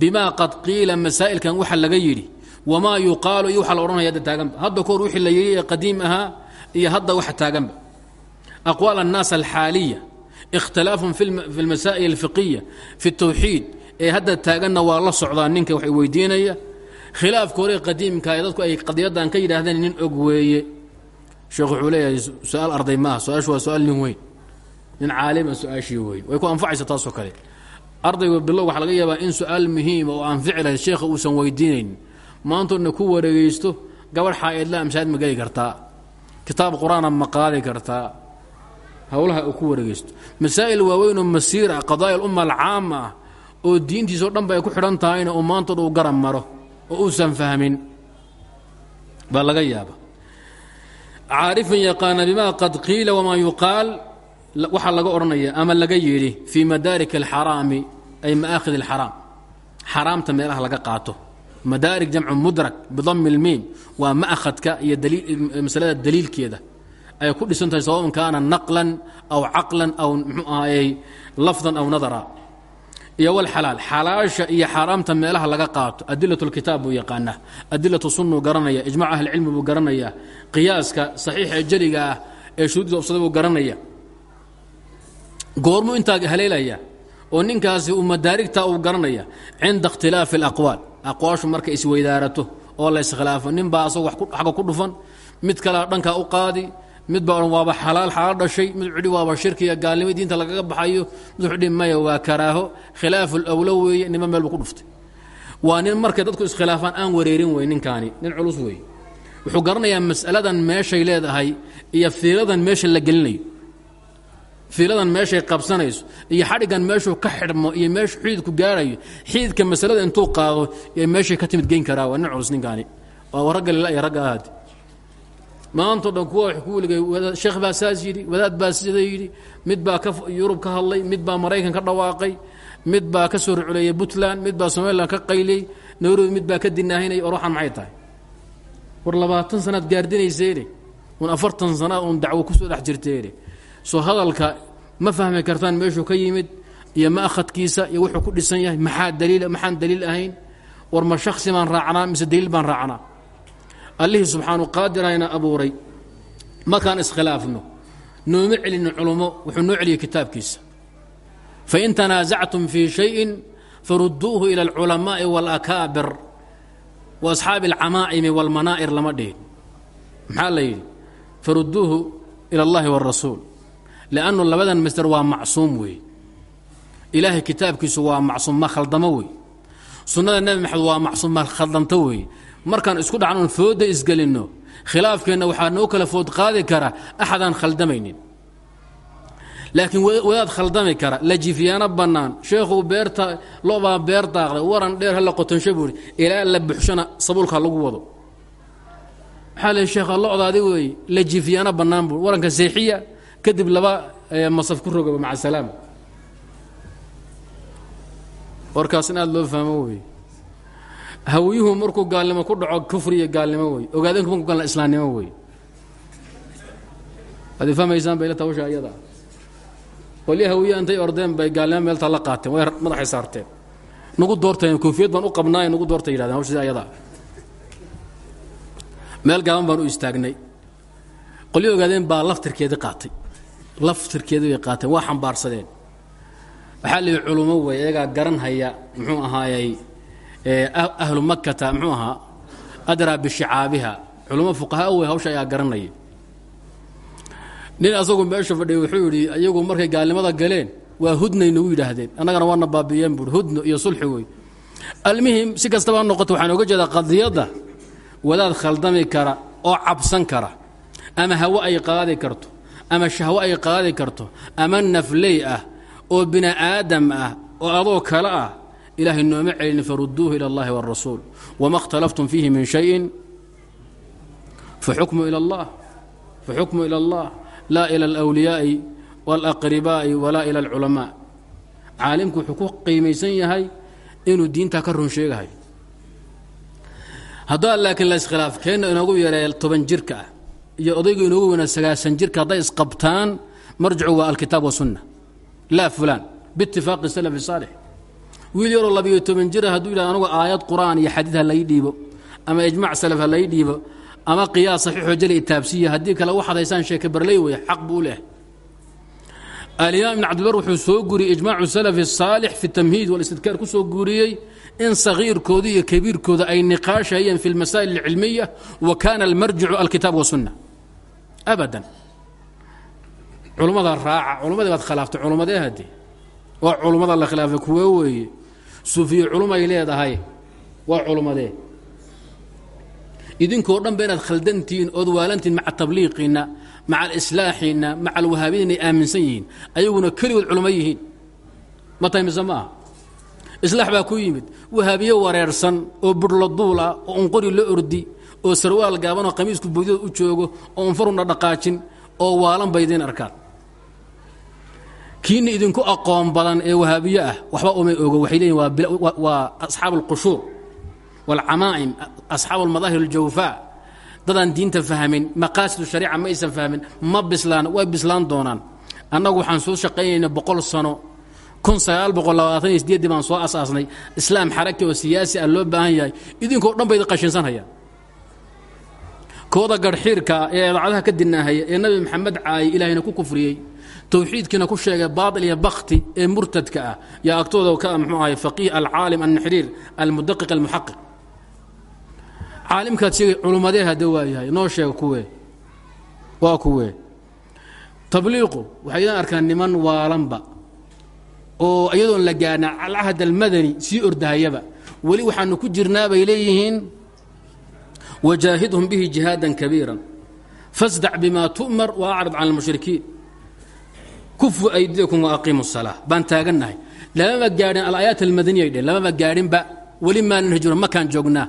[SPEAKER 1] bimaa qad qiila masaa'ilkan waxa laga yidhi wamaa yuqaalu iyo waxa la hadda taaganba wixii la yidhi ee iyo hadda waxa taaganba aqwaal annaas alxaaliya ikhtilaafun fi lmasaa'il alfiqiya fi اtawxiid ee hadda taaganna waa la socdaa ninka wax weydiinaya. Khilaafka hore qadiimka ee dadku ay qadiyaddan ka yidhaahdeen nin og weeye. Sheekhu wuxuu leeyahay arday maaha su'aashu waa su'aal weyn. Nin caalima su'aashii weyn. Way ku anfacaysa taasoo kale ardayga bilow waxaa laga yaabaa in su'aal muhiima oo anfici lahayd sheekha uusan weydiinayn. Maantoodna ku wareegaysto gabadh xaa-idla amsaad ma geli kartaa kitaab qur'aana ma qaadi kartaa howlaha uu ku wareegaysto. Masaa'il waaweynoo masiir ah qadaaya alumma alcaama ah oo diintiisao dhan ba ay ku xidhan tahayna uu maantood uu garan maro oo uusan fahmin. Baa laga yaaba caarifan yaqaana bimaa qad qiila wamaa yuqaal waxaa laga odhanaya ama laga yidhi fii madaarik alxaraami ay ma'aakhid alxaraam xaraamta meelaha laga qaato madaarig jamcu mudrak bidami اlmiim waa ma'khadka iyo masalada daliilkeeda ay ku dhisan tahay sawaءn kaana naqlan aw caqlan aw mxuu ahayey lafdan aw nadara iyo wlxalaal xalaasha iyo xaaraamta meelaha laga qaato adilat اlkitaab buu yaqaanaa adilatu sunuu garanaya ijmac ahlicilmi buu garanayaa qiyaaska saxiixa ee jeliga ah ee shuruudda obsada buu garanaya goormuu intaa haleelaya oo ninkaasi uu madaarigta uu garanaya cinda اkhtilaafi اlaqwaal aqwaashu markay isweydaarato oo la iskhilaafo nin baa asagoo agga ku dhufan mid kalea dhankaa u qaadi mid baa waaba xalaal xalaal dhashay. Mid wuxuu dhi waaba shirkiya gaalnimo diinta lagaga baxayo. Mid wuxuu dhi maya waa karaaho. Khilaafu lawlo weeye nima meel buu ku dhuftay. Waa nin markay dadku iskhilaafaan aan wareerin wey ninkaani. Nin culus weeye. Wuxuu garanayaa mas'aladan meeshay leedahay iyo fiiradan meesha la gelinayo fiiladan meeshay qabsanayso iyo xadhiggan meeshuu ka xidhmo iyo meeshu xiidku gaarayo xiidka masalada intuu qaado iyo meeshay ka timid geyn karaa waa nin culus ninkaani waa ragga lila iyo ragga ahaadi maantao dhan kuwa ku weligay sheekh baa saas yidhi wadaad baa sida yidhi mid baa ka yurub ka hadlay mid baa maraykan ka dhawaaqay mid baa ka soo ruculeeyey puntland mid baa somalilan ka qayliyey nairobi mid baa ka dinaahinay or waxaan maxay tahay? War labaatan sanaad gaardinayseene un afartan sana uun dacwo ku soo dhex jirteene soo hadalka ma fahmi kartaan meeshuu ka yimid iyo ma akhadkiisa iyo wuxuu ku dhisan yahay maxaa daliila maxaan daliil ahayn? War ma shaksi baan raacnaa mise daliil baan raacnaa? Allihii subxaanu qaadirayna abuuray. Markaan iskhilaafno nooma celino culummo wuxuu noo celiyey kitaabkiisa. Fain tanaasactum fii shayin farudduuhu ila alculamaa'i waalaakaabir wa asxaabi alcamaa'imi waalmanaa'ir lama dhihin. Maxaa la yidhi? Farudduuhu ila allahi waarasuul lannu labadan masder waa macsuum weeye ilaahay kitaabkiisu waa macsuum ma khaldamo wey sunnada nebi maxamed waa macsuum ma khaldanto weeye markaan isku dhacnoon fooda isgelinno khilaafkeenna waxaa noo kala food qaadi kara axadaan khaldamaynin laakiin wadaad khaldami kara lajifyaano bannaan sheekhuu beerta lobaa beer daaqday waran dheer hala qotonsho buuhi ilaa la buxshona sabuulka lagu wado maxaa le sheekha locdaadi weeye lajifyaano bannaan buu waranka seexiya kadib laba masaf ku rogaba maca salaam. Warkaas in aad loo fahmo wey. Hawiyuhu markuu gaalnimo ku dhaco kufri iyo gaalnimo wey. Ogaadeenku markuu galna islaamnimo wey. Waad fahmaysaan bay la tawasha iyada. Qolya hawiya intay ordeen bay gaalnimo meelta la qaateen way madaxay saarteen. Nagu doorteen koofiyad baan u qabnaaye nagu doorta yidhahdeen hawsha sida ayada meel gaaban baan u istaagnay qolyo ogaadeen baa laftirkeedii qaatay laftirkeedii bay qaateen waa xambaarsadeen. Waxaa la yidhi culummo wey iyagaa garan haya muxuu ahaayey ahlu makata muxuu ahaa adraa bishicaabiha. Culummo fuqahaa wey hawsha ayaa garanaya nin asagu meesha fadhiya wuxuu yidhi iyagu markay gaalnimada galeen waa hudnay nagu yidhaahdeen. Annagana waana baabi'iyeen buui hudno iyo sulxi wey almuhim si kastaba noqoto waxaan oga jeedaa qadiyadda wadaad khaldami kara oo cabsan kara ama hawo ay qaadi karto ama shahwo ay qaadi karto ama nafley ah oo bini aadam ah oo adoo kale ah ilaahay nooma celin farudduuhu ila اllahi wاrasuul wama اkhtalaftum fiihi min shayin faxukmu ila اllah faxukmu ila اllah laa ila اlأwliyaaءi wاlأqribaaءi walaa ila اlculamaa caalimku wuxuu ku qiimaysan yahay inuu diintaa ka run sheegahayo haddaa laakiin la iskhilaaf keenna inoogu yaree toban jirka ah iyo odaygu inoogu weynaa sagaasan jirka hadday isqabtaan marjicu waa alkitaab wasunna laa fulaan biitifaaqi salafi saalix. Wiil yaroo labiyo toban jira ah hadduu yidhahd anugu aayad qur'aan iyo xadiid ha lai dhiibo ama ijmac salaf ha lai dhiibo ama qiyaas saxiixoo jeli itaabsiya haddii kale waxaad haysaan sheeke barley wey xaq buu leh. Alimaam ibn cabdilbar wuxuu soo guuriyey ijmaacu salafi saalix fi tamhiid walistidkaar ku soo guuriyey in sagiirkooda iyo kabiirkooda ay niqaashayeen fi lmasaa'il alcilmiya wa kaana almarjicu alkitaab wasunna abadan. Culummada raaca culummadii baad khilaaftay culummadee haddee waa culummada la khilaafay kuwee weeye. Suufiye culumay leedahay idinkoo dhan ba inaad khaldantihiin ood waalantihin maca tabliiqiinna maca alislaaxiinna maca aaminsan yihiin ayaguna keligood culamo yihiin. Ma tahay mise ma aha? Ku yimid. Wahaabiye wareersan oo ah oo unqori la ordi oo sarwaal gaaban oo qamiisku boodiyada u joogo oo unfaruna dhaqaajin oo waalan bay arkaan. Kiina idinku aqoon badan ee wahaabiye ah waxba umay ogo waxay leeyihiin waa asxaabu alqushuur wاlcamaa'im asxaabu almadaahir اljawfaa dadaan diinta fahmin maqaasidu shariica ma aysan fahmin ma bislaan way bislaan doonaan. Annagu waxaan soo shaqaynayna boqol sano kun sagaal boqol labaatan iyo sideeddii baan soo asaasnay islaam xaraki oo siyaasi ah loo baahan yahay idinkoo dhan bayd qashinsanhayaan kooda garhxiirka ee idaacadaha ka dinaahaya ee nabi maxamed caayay ilaahayna ku kufriyey towxiidkiina ku sheegay baatil iyo bakti ee murtadka ah. Yaa agtooda ka mxuu ahay faqiih alcaalim alnaxriir almudaqiq almuxaqiq caalimkaad sheegay culummadee hadde waa yahay noo sheega kuwee? Waa kuwee? Tabliiqu waxay idan arkaan niman waalanba oo iyadoon la gaarna alcahd almadani sii ordahayaba. Weli waxaanu ku jirnaa bay leeyihiin wajaahidhum bihi jihaadan kabiiran. Fasdac bima tu'mar waacrid can almushrikiin. Kufu aydiyakum waaqiimu salaa baan taagannahay lamama gaadhin alaayaat almadaniya dheh lamama gaadhinba weli maanan hijro makaan joognaa.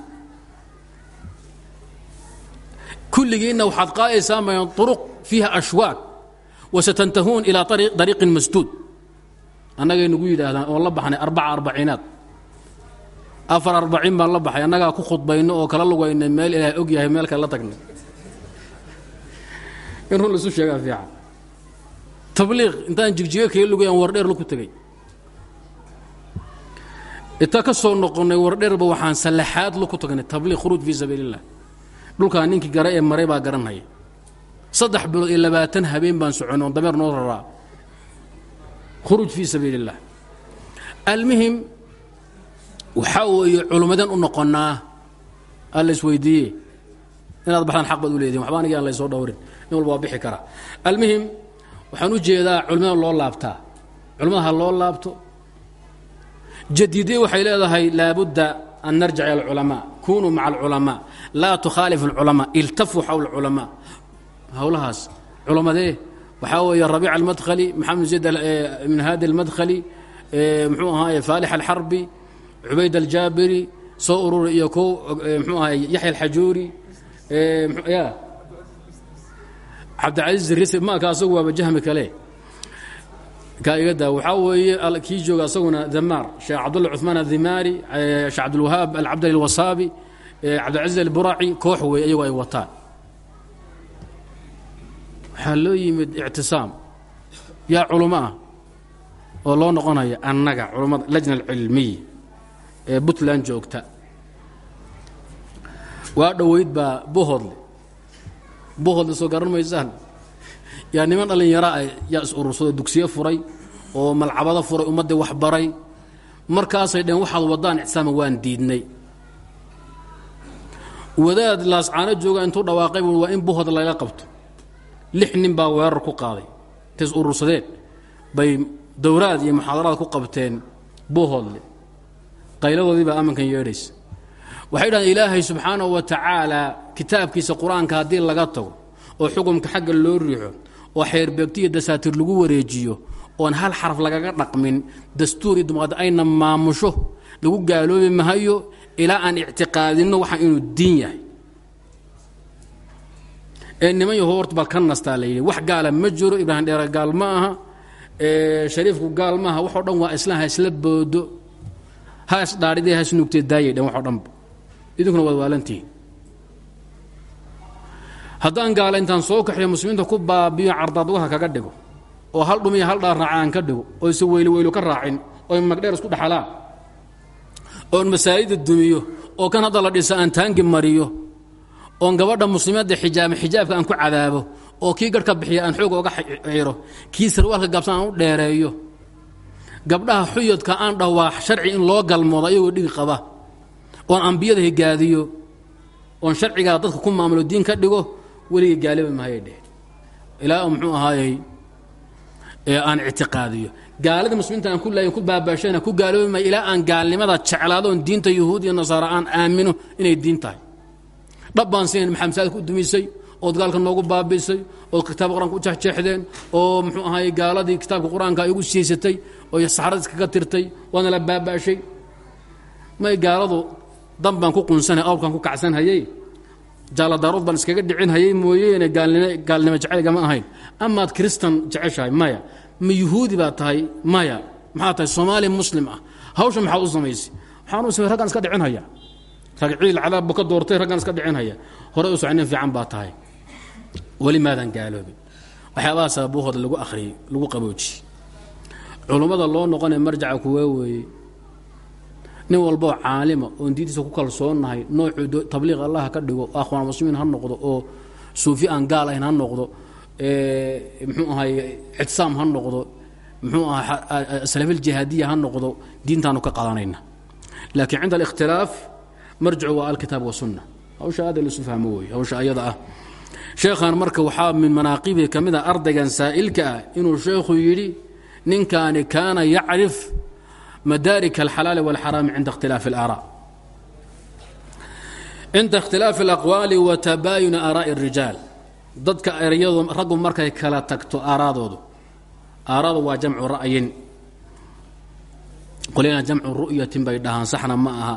[SPEAKER 1] Kulligiinna waxaad qaadaysaan mayan uruq fiiha ashwaaq. Wasatantahuun ilaa dariiqin masduud. Annagay nagu yidhaahdaan oon la baxnay arbaca arbaciinaad afar arbaciin baan la baxay annagaa ku khudbayno oo kala lugaynay meel ilaahay og yahay meel kale la tagnay. In run laisu sheegaa fiican. Tabliiq intaan jigjigo kaga lugayan wardheer laku tegey intaa ka soo noqonnay wardheerba waxaan sallaxaad laku tagnay tabliiq khuruuj fii sabiili illah dhulkaa ninkii gara ee maray baa garanhaya saddex bilood iyo labaatan habeen baan soconay dameer noo raraa. Khuruuj fii sabiili almuhim waxaa weeye culummadan u noqonnaa. Alla isweydiiye inaad baxdaan xaq baad u leedihin waxba aniga aan laysoo dhowrin. Nin walba bixi karaa almuhim waxaan u jeedaa culimmada loo laabtaa culimmada loo laabto. Jadiidiye waxay leedahay laabudda an narjic ila alculamaa kunuu maca alculamaa laa tukhaalifu alculamaa iltafuu xawla alculamaa howlahaas culammadee waxaa weeye rabiic almadkhali maxamed zayd ibn haadi almadkhali muxuu ahaaye faalix alxarbi cubayd aljaabiri soo ururi iyo ko mxuu ahaye yaxya alxajuuri ya. Cabdicaiiz ris maka asagu waaba jahmi kale. Kaa waxaa weeye kii jooga asaguna damaar sheekh cabdulla cuثmaan adhimaari sheekh cabdulwahaab alcabdali alwasaabi cabdilcaziz alburaci koox wey iyagoo ay wataan. Waxaa loo yimid ictisaam. Yaa culamo ah oo loo noqonaya annaga culammada lajna alcilmiya ee puntland joogta. Waa dhoweyd baa bohodle bohodle soo garan maysaan. Yaa niman dhallinyaro ah yaa is urursadoo dugsiye furay oo malcabado furay ummaddii wax baray. Markaasay dheen waxaad waddaan ictisaama waan diidnay. Wadaad laascaano jooga intuu dhawaaqay buu waa in bohod layla qabto. Lix nin baa weerar ku qaaday. Intay is urursadeen bay dowraad iyo muxaadaraad ku qabteen bohodle qayladoodii baa ammankan yeedhaysa. Waxay dhahdeen ilaahay subxaanahu wa tacaala kitaabkiisa qur'aanka haddii laga tago oo xukumka xagga loo riixo oo xeerbeegto iyo dasaatiir lagu wareejiyo oon hal xaraf lagaga dhaqmin dastuur iyo dumqad ayna maamusho lagu gaaloobi mahayo ilaa aan ictiqaadinno waxaan inuu diin yahay. Ee niman yaho horta bal ka nastaa la yidhi wax gaala ma jiro ibraahim dheere gaal ma aha shariifku gaal maaha waxoo dhan waa islaha isla boodo ha isdhaadhidee ha isnuugtee daayay dhan waxoo dhanba idinkuna waad waalantihiin haddaan gaala intaan soo kaxiyo muslimiinta ku baabiyo cardaadwaha kaga dhigo oo hal dhumiya hal dhaar raaca aan ka dhigo oyse weyli weylu ka raacin oy magdheer isku dhexalaan oon masaajida dumiyo oo kan hadda dhisa aan taangi mariyo oon gabadha muslimadda xijaaba xijaabka aan ku cadaabo oo kii garhka bixiya aan xoog oga xiro kii sarwaalka gaabsan aan u dheereeyo gabdhaha xuyadka aan dhawaax sharci in loo galmoodo ayagoo dhigi qaba oon ambiyada higaadiyo oon sharcigaa dadka ku maamulo diin ka dhigo weligay gaaliba mahayay dheh. Ilaa muxuu ahaayey aan ictiqaadiyo. Gaalada muslimiinta aan ku laayo ku baabaashana ku gaaloobi maayo ilaa aan gaalnimada jeclaado oon diinta yuhuud iyo nasaara aan aamino inay diin tahay. Dhab baan sinan maxaa masaajidka u dumisay ood gaalka noogu baabiisay ood kitaabka qur'aanka u jexjeexdeen oo muxuu ahaayey gaaladii kitaabka qur'aanka igu siisatay oo saxrada iskaga tirtay waana la baabaashay may gaaladu dan baan ku qunsanay awrkaan ku kacsanhayey jaalladaarood baan iskaga dhicinhayey mooyeene gaalnimo gaalnimo jeceyga ma ahayn. Amaad kristan jeceshahay maya. Ma yuhuudi baad tahay maya. Maxaa tahay soomaali muslim ah. Hawsha maxaad u samaysay waxaan u raggaan iska dhicinhaya. Rag ciil cadaabba ka doortay raggaan iska dhicinhaya. Hore u soc nin fiican baa tahay weli gaaloobin. Waxyaabaha sababahooda lagu akhriyey lagu qaboojiyey culummada loo noqonaya marjaca kuwee weeye nin walboo caalima oon diintiisa ku kalsoonnahay noocuu tabliiq allah ka dhigo akhwaan muslimiin ha noqdo oo suufi aan gaal ahayn ha noqdo muxuu ahay ictisaam ha noqdo muxuu aha salafiljihaadiya ha noqdo diintaanu ka qadanayna laakiin cinda alikhtilaaf marjicu waa alkitaab wasunna hawsha aada lasu fahmo wey hawsha ayada ah sheekhan marka waxaa min manaaqibii ka mid a ardaygan saa'ilka ah inuu sheekhu yidhi ninkaani kaana yacrif madaarik alxalaali walxaraami cinda ikhtilaafi اlaaraa cinda ikhtilaafi alaqwaali wa tabaayuni aaraa'i الrijaal dadka erayadu raggu markay kala tagto aaraadoodu aaraadu waa jamcu ra'yin qolina jamcu ru'yatin bay dhahaan saxna ma aha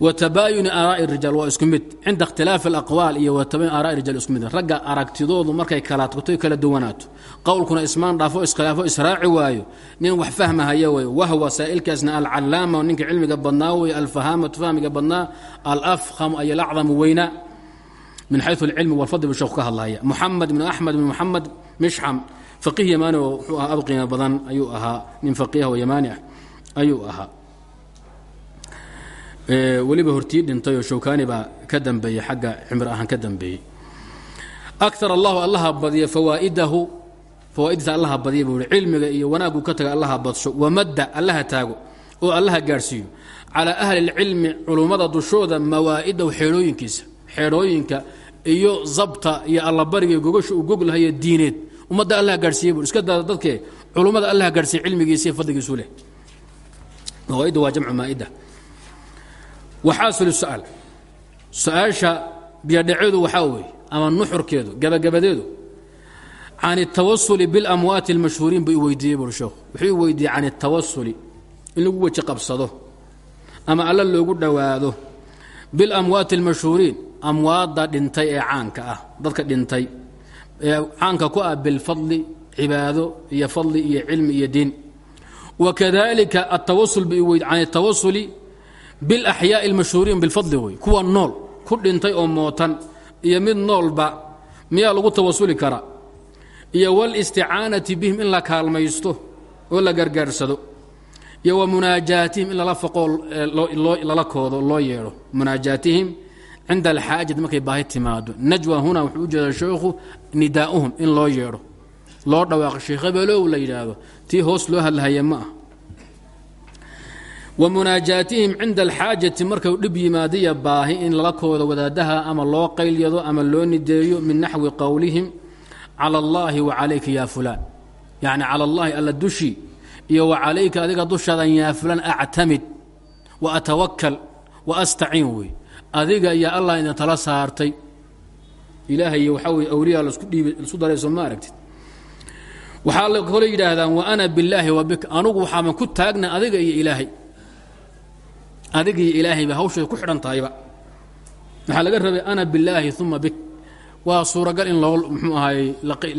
[SPEAKER 1] wa tabaayuni aaraa'i rijaal waa isku mid. Cinda ikhtilaafi alaqwaal iyo wa tabayun aara'i rijal isku mid. Ragga aragtidoodu markay kala tagto kala duwanaato qowlkuna ismaan dhaafo iskhilaafo israaci waayo. Nin wax fahmahaya wey wahwa saa'ilkaasna alcallaama ninka cilmiga badnaa wey alfahaamatu fahmiga badnaa alafkham ay alacdamu weynaa min xayu alcilmi walfadli buu sheekhu ka hadlaya muxamed bn axmed bn muxamed mishxam faqiih yamaani oo wuxuu ahaa ab qiimo badan ayuu ahaa. Nin faqiiha oo yamaani ah ayuu ahaa weliba hortii dhintay oo shawkaani baa ka dambeeyey xagga cimri ahaan ka dambeeyey akar allahu allaha badiya fawaa'idahu fawaaiddiisa allaha badiya buu yihi cilmiga iyo wanaaguu ka taga allaha badsho wamadda allaha taago oo allaha gaadhsiiyo calaa ahli اlcilmi culummada dushooda mawaa'idahu xeedhooyinkiisa xeedhooyinka iyo zabta iyo allabariga gogasha uu goglahaya diineed. Ummadda allaha gaadhsiiye buu iska daada dadke culummada allaha gaadhsiiye cilmigiisa iyo fadligiisu leh. Mawaaidda waa jamcu maa'ida waxaasil su-aal su-aasha biyadhaceedu waxaa weeye ama nuxurkeedu gabagabadeedu can اtawasuli biاlamwaati اlmashhuuriin buu i weydiiyey buri sheekhu wuxuu i weydiiyey can اtawasuli in lagu weji qabsado ama alla loogu dhowaado biاlamwaati اlmashhuuriin amwaadda dhintay ee caanka ah dadka dhintay ee caanka ku ah bilfadli cibaado iyo fadli iyo cilmi iyo diin wakadalika atawasul buu i weydi can اtawasuli bilaxyaai almashhuuriin bilfadli wey kuwa nool ku dhintay oo mootan iyo mid noolba miyaa lagu tawasuli karaa iyo walisticaanati bihim in la kaalmaysto oo la gargaarsado iyo wa munaajaatihim in lala faqoo eh, lala koodo loo yeedho. Munaajaatihim cinda alxaajati markay baahi timaado. Najwa huna wuxuu u jeeda sheekhu nidaa'uhum in loo yeedho. Loo dhawaaqo sheekh hebelow la yidhaahdo tii hoos loo hadlahaya ma wa munaajaatihim cinda alxaajati markay dhib yimaadiya baahi in lala koodo wadaadaha ama loo qaylyado ama loo nideeyo min naxwi qowlihim cala allaahi wa calayka yaa fulaan yacni cala allaahi alla dushii iyo wa calayka adiga dushaadan yaa fulaan actamid wa atawakal wa astaciin wey adiga iyo allah idin tala saartay ilaahay iyo waxaa weye awliyaa lasku dhiibi isku darayso ma aragtid waxaa la kole yidhaahdaan wa ana billaahi wa bika anugu waxaaban ku taagna adiga iyo ilaahay adiga iyo ilaahayba hawshay ku xidhan tahayba waxaa laga rabay ana billaahi uma bik. Waa suuragal in loo muxuu ahaay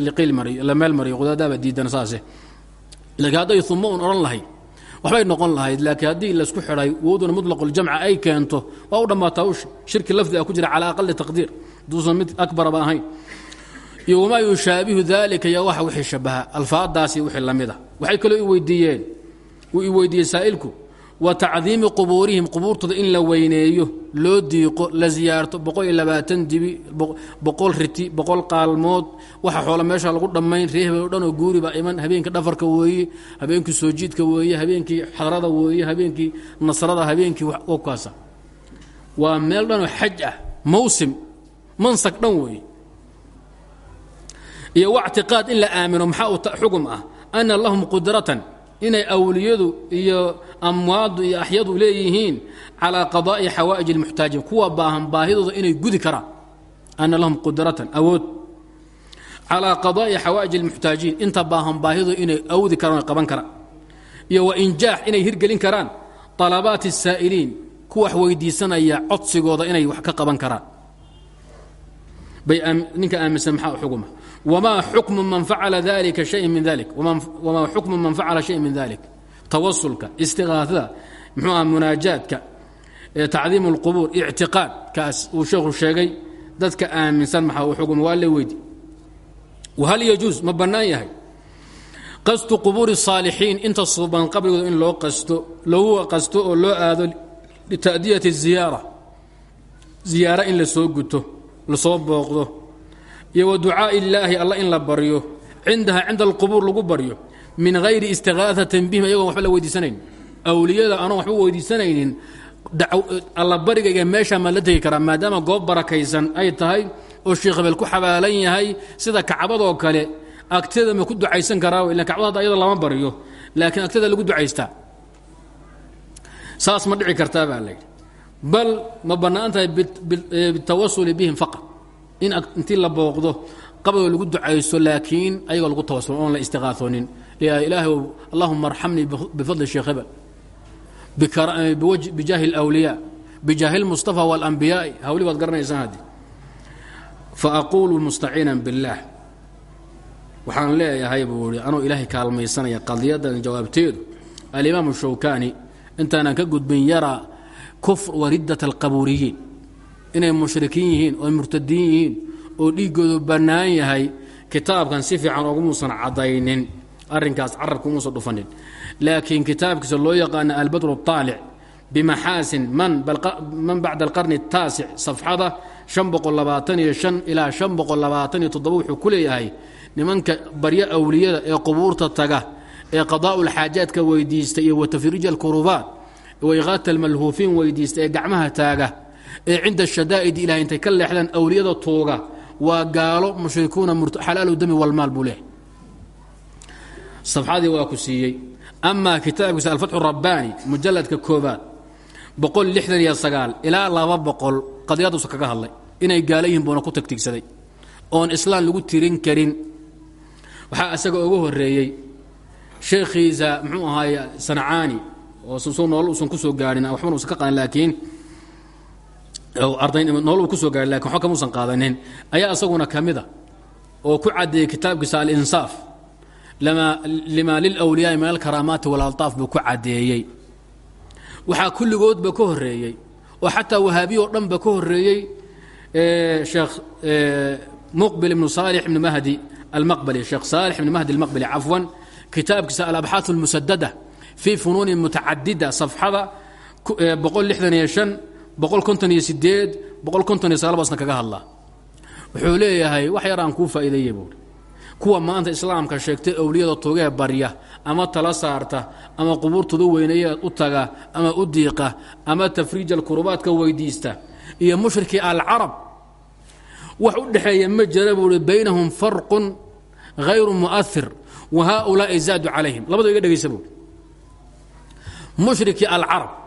[SPEAKER 1] liqiil mariyo la meel mariyo qudaadaaba diidan saase. Laakiin hadday uma un odhan lahay waxbay noqon lahayd laakiin haddii laysku xidhay wowduna muطlaquljamca ay keento waa u dhammaataa usha shirki lafdi a ku jira calaa aqali taqdiir. Duusan mid akbaraba ahayn. Iyo wamaa yushaabihu dalika iyo waxa wixii shabaha alfaadaasi wixii la mida waxay kaloo i weydiiyeen. Wuu i weydiiyey saa'ilku wa tacdiimi qubuurihim qubuurtooda in la weyneeyo loo diiqo la siyaarto boqol iyo labaatan dibi boqol riti boqol qaalmood. Waxa xoolo meesha lagu dhammayn ree habeen o dhan oo guuri baa iman habeenkii dhafarka weeye habeenkii soojiidka weeye habeenkii xadrada weeye habeenkii nasrada habeenkii kaasa. Waa meel dhanoo xaj ah mawsim mansag dhan weeye iyo wactiqaad in la aamino maxaa u xugum ah? Ana lahum qudratan inay awliyadu iyo amwaadu iyo axyadu leeyihiin calaa qadaa'i xawaa'ij اlmuxtaajiin kuwa baahan baahidooda inay gudi karaan ana lahum qudratan awood calaa qadaa'i xawaa'ij اlmuxtaajiin inta baahan baahidooda inay awdi karaan o qaban karaan iyo wa injaax inay hirgelin karaan طalabaati الsaa'iliin kuwa wax weydiisanaya codsigooda inay wax ka qaban karaan bay ninka aaminsan maxaa xuguma wmaa xukmu man facala dalika shaya min dalik wamaa xukmu man facala shaya min dalik tawasulka istiqaasada muxuu aha munaajaadka tacdiim اlqubuur ictiqaad kaas uu sheekhu sheegay dadka aaminsan maxaa u xuguma waa le weydi wahal yajuus ma bannaan yahay qasdu qubuuri الsaalixiin inta suuban qabrigooda in loo qasto loogu qasto oo loo aado lita'diyati الziyaara ziyaara in lasoo guto lasoo booqdo iyo wa ducaaءi illaahi alla in la baryo cindaha cinda alqubuur lagu baryo min hayri istiqaaثatin bihim ayagoon waxba la weydiisanayn. Awliyada anoon waxba weydiisanaynin alla barigayga meeshaa maa la tegi maadaama goob barakaysan ay tahay oo sheekh hebel ku xabaalan yahay sida kacbadoo kale agteeda ma ku ducaysan karaa ila kacbada hadda lama baryo laakiin agteeda lagu ducaystaa saas ma dhici kartaa baa bal ma bannaan tahay bitawasuli bihim faqad in intii la booqdo qabadoo lagu ducaysto laakiin ayagoo lagu tawasulo oon la istiqaasoonin ilaahay allahuma arxamnii bifadli sheekh hebel bijaahi اlأwliyaa bijaahi اlmustafa wاlanbiyaa'i hawli baad garanaysaan haddi faaqulu mustaciina biاllaah waxaan leeyahay buu ihi anoo ilaahay kaalmaysanaya qadiyadan jawaabteedu alimaam shawkani intaanan ka gudbin yaraa kufr wariddat alqabuuriyiin inay mushrikiin yihiin oo murtadiin yihiin oo dhiiggoodu bannaan yahay kitaabkan si fiican ogumuusan caddaynin arrinkaas carabka umuusan dhufanin. Laakiin kitaabkiisa loo yaqaana albadru aalic bimaxaasin man bacda alqarni taasic safxada ilaa wuxuu ku leeyahay nimanka baryo awliyada ee qubuurta taga ee qadaa'u lxaajaadka weydiista iyo watafriij alkurubaat waiqaata almalhuufiin weydiista ee gacmaha taaga ee cinda shadaa'id ilahay intay ka leexdaan awliyada tuuga waa gaalo mushrikuuna xalaalu dami walmaal buu leehay safxadii waa ku siiyey. Amaa kitaabkiisa alfatxu rabbaani mujalladka koobaad boqol lixdan iyo sagaal ilaa laba boqol qadiyadduusa kaga hadlay. Inay gaalo yihiin buuna ku tagtigsaday oon islaan lagu tirin karin. Waxaa isaga ugu horeeyey sheekhiisa muxuu ahaay sancaani oo su nool usan ku soo gaahin waxbana usan ka qadan laakiin arday nool ku soo gaahin laakiin waxba kamuusan qaadanin. Ayaa isaguna ka oo ku caddeeyey kitaabkiisa alinsaaf lima lilwliyaai min alkaraamaati walaltaaf buu ku caddeeyey waxaa kulligoodba ka horeeyey oo xataa wahaabiya oo dhan ba ka horeeyey sheekh muqbil ibnu saalix ibni mahdi almaqbali. Sheekh saalix ibni mahdi almaqbali cafwan. Kitaabkiisa alabxaaث اlmusadada fii funuuni mutacadida safxada boqol lixdan iyo boqol konton iyo sideed boqol konton iyo sagaal kaga hadlaa wuxuu leeyahay wax yar aan kuu faa'iideeye buuri kuwa maanta islaamka sheegtay awliyada tugee barya ama tala saarta ama qubuurtooda weyneeya u taga ama u diiqa ama tafriij alkurubaadka weydiista iyo mushrikii alcarab wax u dhexeeya ma jira buuhi baynahum farqun hayru mu'ahir wa haaulaai zaadu calayhim. Labado iga dhegaysa buui mushrikii alcarab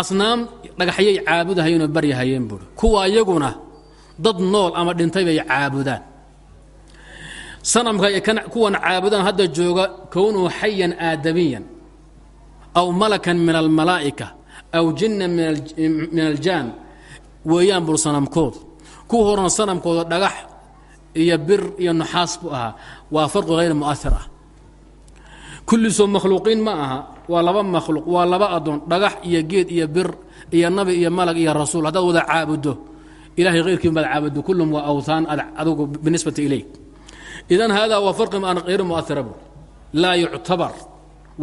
[SPEAKER 1] asnaam dhagaxyay caabudahayeenoo baryahayeen buui kuwa iyaguna dad nool ama dhintay bay caabudaan. Sanamka kuwan caabudaan hadda jooga kownuhu xayan aadamiyan aw malakan min almalaa'ika aw jinnan min aljaan weeyaan bul sanamkoodu kuwa horena sanamkooda dhagax iyo bir iyo naxaas buu ahaa. Waa farqi hayr mu'ahir ah. Kullisoo makhluuqiin ma aha waa laba makhluuq waa laba adoon dhagax iyo geed iyo bir iyo nabi iyo malag iyo rasuul. Haddaad wada caabudo ilahay hayrkiin baad caabudo. Kullum waa awthaan adugu binisbati ilayk idan hada waa farqi aan hayr muaira bu. Laa yuctabar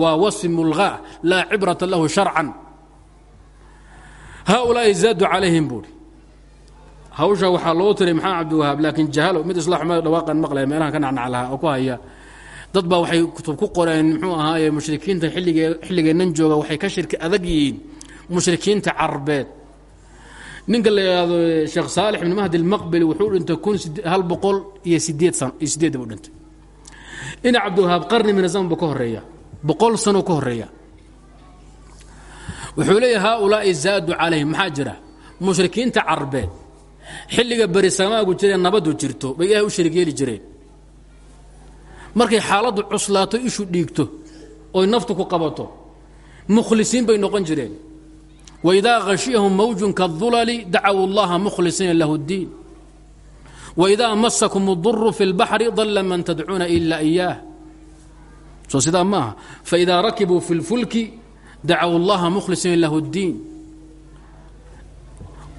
[SPEAKER 1] waa wasfi mulgaa laa cibrata lahu sharcan. Haulaai zaadu calayhim buuri. Hawsha waxaa loo tiray maxamed cabdiwahaab laakiin jahalo mid isla xuma dhawaaqan maqlaya meelahan ka nacnac lahaa oo ku haya dad baa waxay kutub ku qoreen muxuu ahaaye mushrikiinta xilligee xilligeennan jooga waxay ka shirki adag yihiin mushrikiinta carbeed. Ninka la yidhaahdo sheekh saalix ibn mahdi almaqbeli wuxuu dhintay kun hal boqol iyo sideed san iyo sideedda buu dhintay. Ina cabdiwahaab qarni min azaman buu ka horreeya boqol sano ka horreeya wuxuu leeyahy haaulaai zaadu calayhim maxaa jira? Mushrikiinta carbeed. Xilliga berisamaagu jiree nabadu jirto bay ilahay u sharig yeeli jireen markay xaaladdu cuslaato ishu dhiigto oy naftu ku qabato mukhlisiin bay noqon jireen waidaa khashiyahum mawjun kaadulali dacaw اllaha mukhlisiina lahu اddiin waidaa masakum اduru fi اlbaxri dalla man tadcuuna ila iyaah soo sidaa maaha faidaa rakibuu fi اlfulki dacaw اllaha mukhlisiina lahu اddiin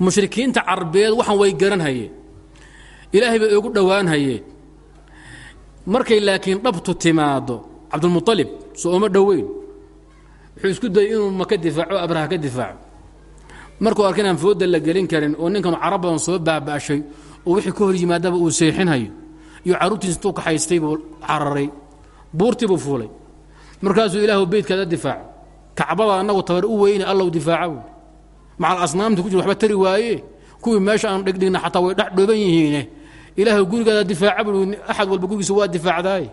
[SPEAKER 1] mushrikiinta carbeed waxaan way garanhayeen ilaahay bay ugu dhowaan hayeen markay laakiin dhabtu timaado cabdulmualib soo uma dhoweyn. Wuxuu isku dayay inuu maka difaaco abraha ka difaaco. Markuu arka inaan fooda la gelin karin oo ninkan carab badan soo baaba'shay oo wixii ka hor yimaadaba uu seexinhayo iyo carruurtiis intuu kaxaystay buu cararay buurtii buu fuulay. Markaasuu ilaahu beydkaada difaaco. Kacbada annagu tabar u weyne allow difaaca macal asnaamta ku jir waba tari waaye? Kuwii meesha aan dhigdhigna xataa way dhex dhooban yihiine ilaahu gurigaada difaaca bu axad walba gurigiisa waa difaacdaaye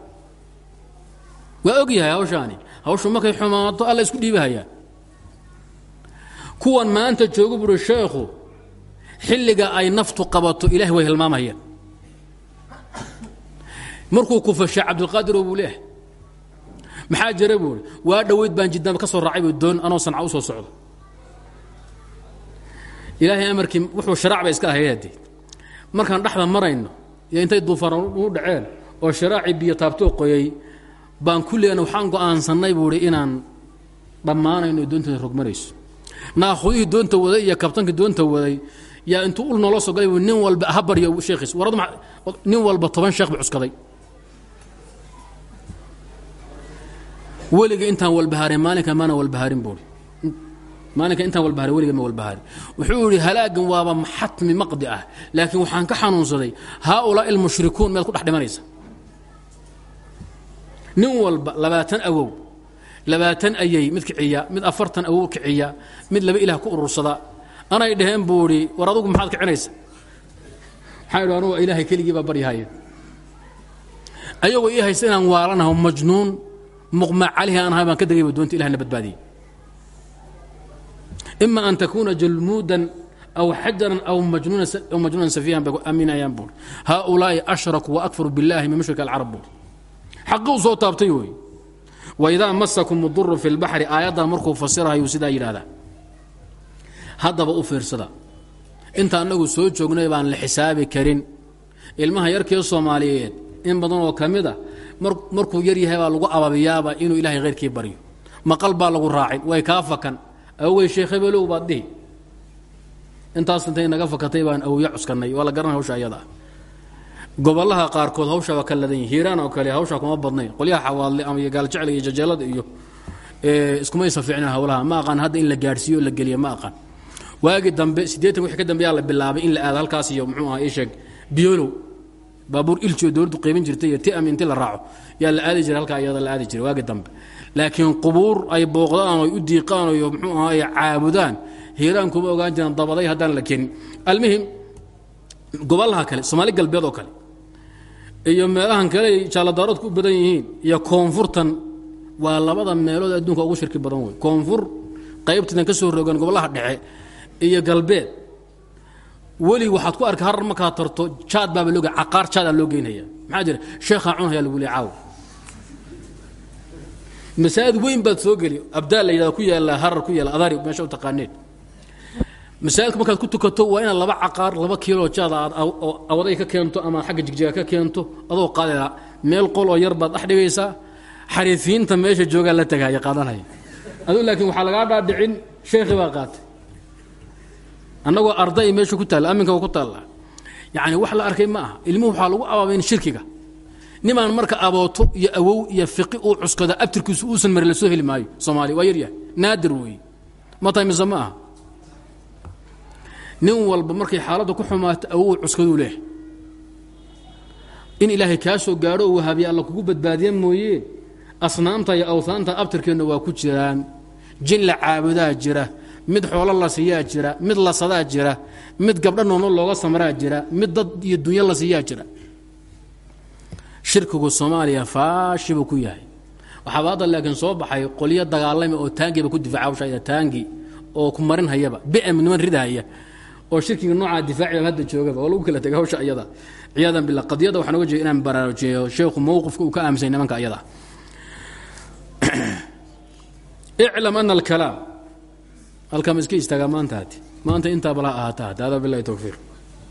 [SPEAKER 1] waa og yahay hawshaani hawshu markay xumaato alla isku dhiibahayaa kuwan maanta joogu buuri sheekhu xilliga ay naftu qabato ilahay way hilmaamayaan markuu kufashay cabdilqaadir oo buu leehay maxaa jira buuri waa dhoweyd baan jiddaan ka soo raacay bu doon anoo sanca u soo socdo. Ilaahay amarkii wuxuu sharaac bay iska ahayd markaan dhexda marayno iyo intay duufaan u dhaceen oo sharaacii biyo taabtoo qoyay baan kulligan waxaan go'aansannay buuhi inaan dhammaanayno doontada rogmarayso naakhudihii doonta waday iyo kabtankii doonta waday yaa intuu ul noola soo galay nin walba ha baryo sheekhiis nin walba toban sheekh bu cuskaday. Weliga intaan walbahaarin maalinka maana walbahaarin buuhi maalinka intaan walbaharin weliga ma walbahaari wuxuu yidhi halaagan waaba xatmi maqdi ah laakiin waxaan ka xanuunsaday haaulaa'i almushrikuun miyaad ku dhex dhimanaysa. Nin walba labaatan awow labaatan ayay mid kiciya mid afartan awow kiciya mid laba ilaah ku urursada anay dhaheen buu idhi war adugu maxaad kicinaysa? Maxaa idhi anugu ilaahay keligii baa baryahaya ayagoo ii haysta inaan waalanaho majnuun muqmac calihi aan ahay baan ka degayba doonta ilahna badbaadiyey ima an takuuna jalmuudan aw xajaran aw majnuunan safiihan bay aaminayaan buuri haaulaa'i ashrakuu waakfaru biاllahi min mushrik alcarab buuri xaqi soo taabtay wey waidaa masakum uduru fi lbaxri aayaddan markuu fasirahayuu sidaa yidhahdaa haddaba u fiirsada inta annagu soo joognay baan la xisaabi karin ilmaha yarkee soomaaliyeed in badan oo ka mid a markuu yar yahay baa lagu ababiyaaba inuu ilaahay khayrkii baryo maqal baa lagu raacin way kaa fakan awey sheekh hebelow baad dhihi intaas intay naga fakatay baan awya cuskannay. Waa la garanay hawsha ayada. Ah gobollaha qaarkood hawsha waa ka ladan yihi hiiraan oo kale hawshaa kuma badnayn qolyaha xawaadle ama gaaljecel iyo jajeelada iyo iskumaysa fiicnaan hawlaha. Ma aqaan hadda in la gaadhsiiyo la geliya ma aqaan. Waagii dambe siddeetan wixii ka dambeyaa la bilaabay in la aado halkaas iyo muxuu aha ii sheeg biyolow baabuur ilji oo dowladdu qaybin jirtay iyo tiam inti la raaco. Yaa la aadi jiray halkaa iyada la aadi jiray. Waagii dambe. Laakiin qubuur ay booqdaan oy u diiqaan iyo muxuu aha ay caabudaan hiiraan kuma ogaan jiraan dabaday haddaan la kenin almuhim gobollaha kale soomaali galbeed oo kale iyo meelahan kale ay jaalladaaroodku u badan yihiin iyo koonfurtan waa labada meelood adduunka ugu shirki badan wey koonfur qaybtiidan ka soo rogan gobollaha dhexe iyo galbeed weli waxaad ku arka harar markaad tarto jaad baaba looge caqaar jaadaa loo geynaya maxaa jira? Sheekhaa cunhayaa lagu le caaw masaajid weyn baad soo geli abdaal la yidhahda ku yaalla harar ku yaalla adari meesha u taqaaneen. Masaajidka markaad ku tukato waa inaad laba caqaar laba kiilo jaada aad awaday ka keento ama xagga jigjiga ka keento adoo qaadaya. Meel qol oo yar baad dhex dhigaysaa. Xariifiinta meesha joogaa la tagahaya qaadanaya. Aduu laakiin waxaa lagaa dhaadhicin sheekhi baa qaatay annagoo arday meesha ku taalla aminka ku taalla. Yacni wax la arkay ma aha ilmuhu waxaa lagu abaabayn shirkiga. Nimaan marka abooto iyo awow iyo fiqi uu cuskada abtirkiisu uusan mari la soo heli maayo. Soomaaliya waa yaryahay naadir weeye ma tahay mise ma aha? Nin walba markay xaaladda ku xumaato awow cuskaduu leehay in ilaahay kaa gaadho oo wahaabiya alla kugu badbaadiya mooyee asnaamta iyo awhaanta abtirkeenna waa ku jiraan. Jin la caabudaa jira mid xoolo la siiyaa jira mid lasadaa jira mid gabdho noono looga samraa jira mid dad iyo dunyo la siiyaa jira. Shirkigu soomaaliya faashi buu ku yahay. Waxaaba hadda laakiin soo baxay qolyo dagaalami oo taangiba ku difaca hawshayda taangi oo ku marin hayaba bm niman ridahaya oo shirkiga noocaa difaaciba hadda joogaba oo lagu kala tegay hawsha ayada. Ciyaadan billah qadiyada waxaan uga jeeda inaan baraarujiyo sheekhu mowqifka uu ka aaminsan nimanka ayada. Iclam ana alkalaam halkaama iska istaagaa maanta hati. Maanta intaa bala ahaata hati hada bilahi towfiiq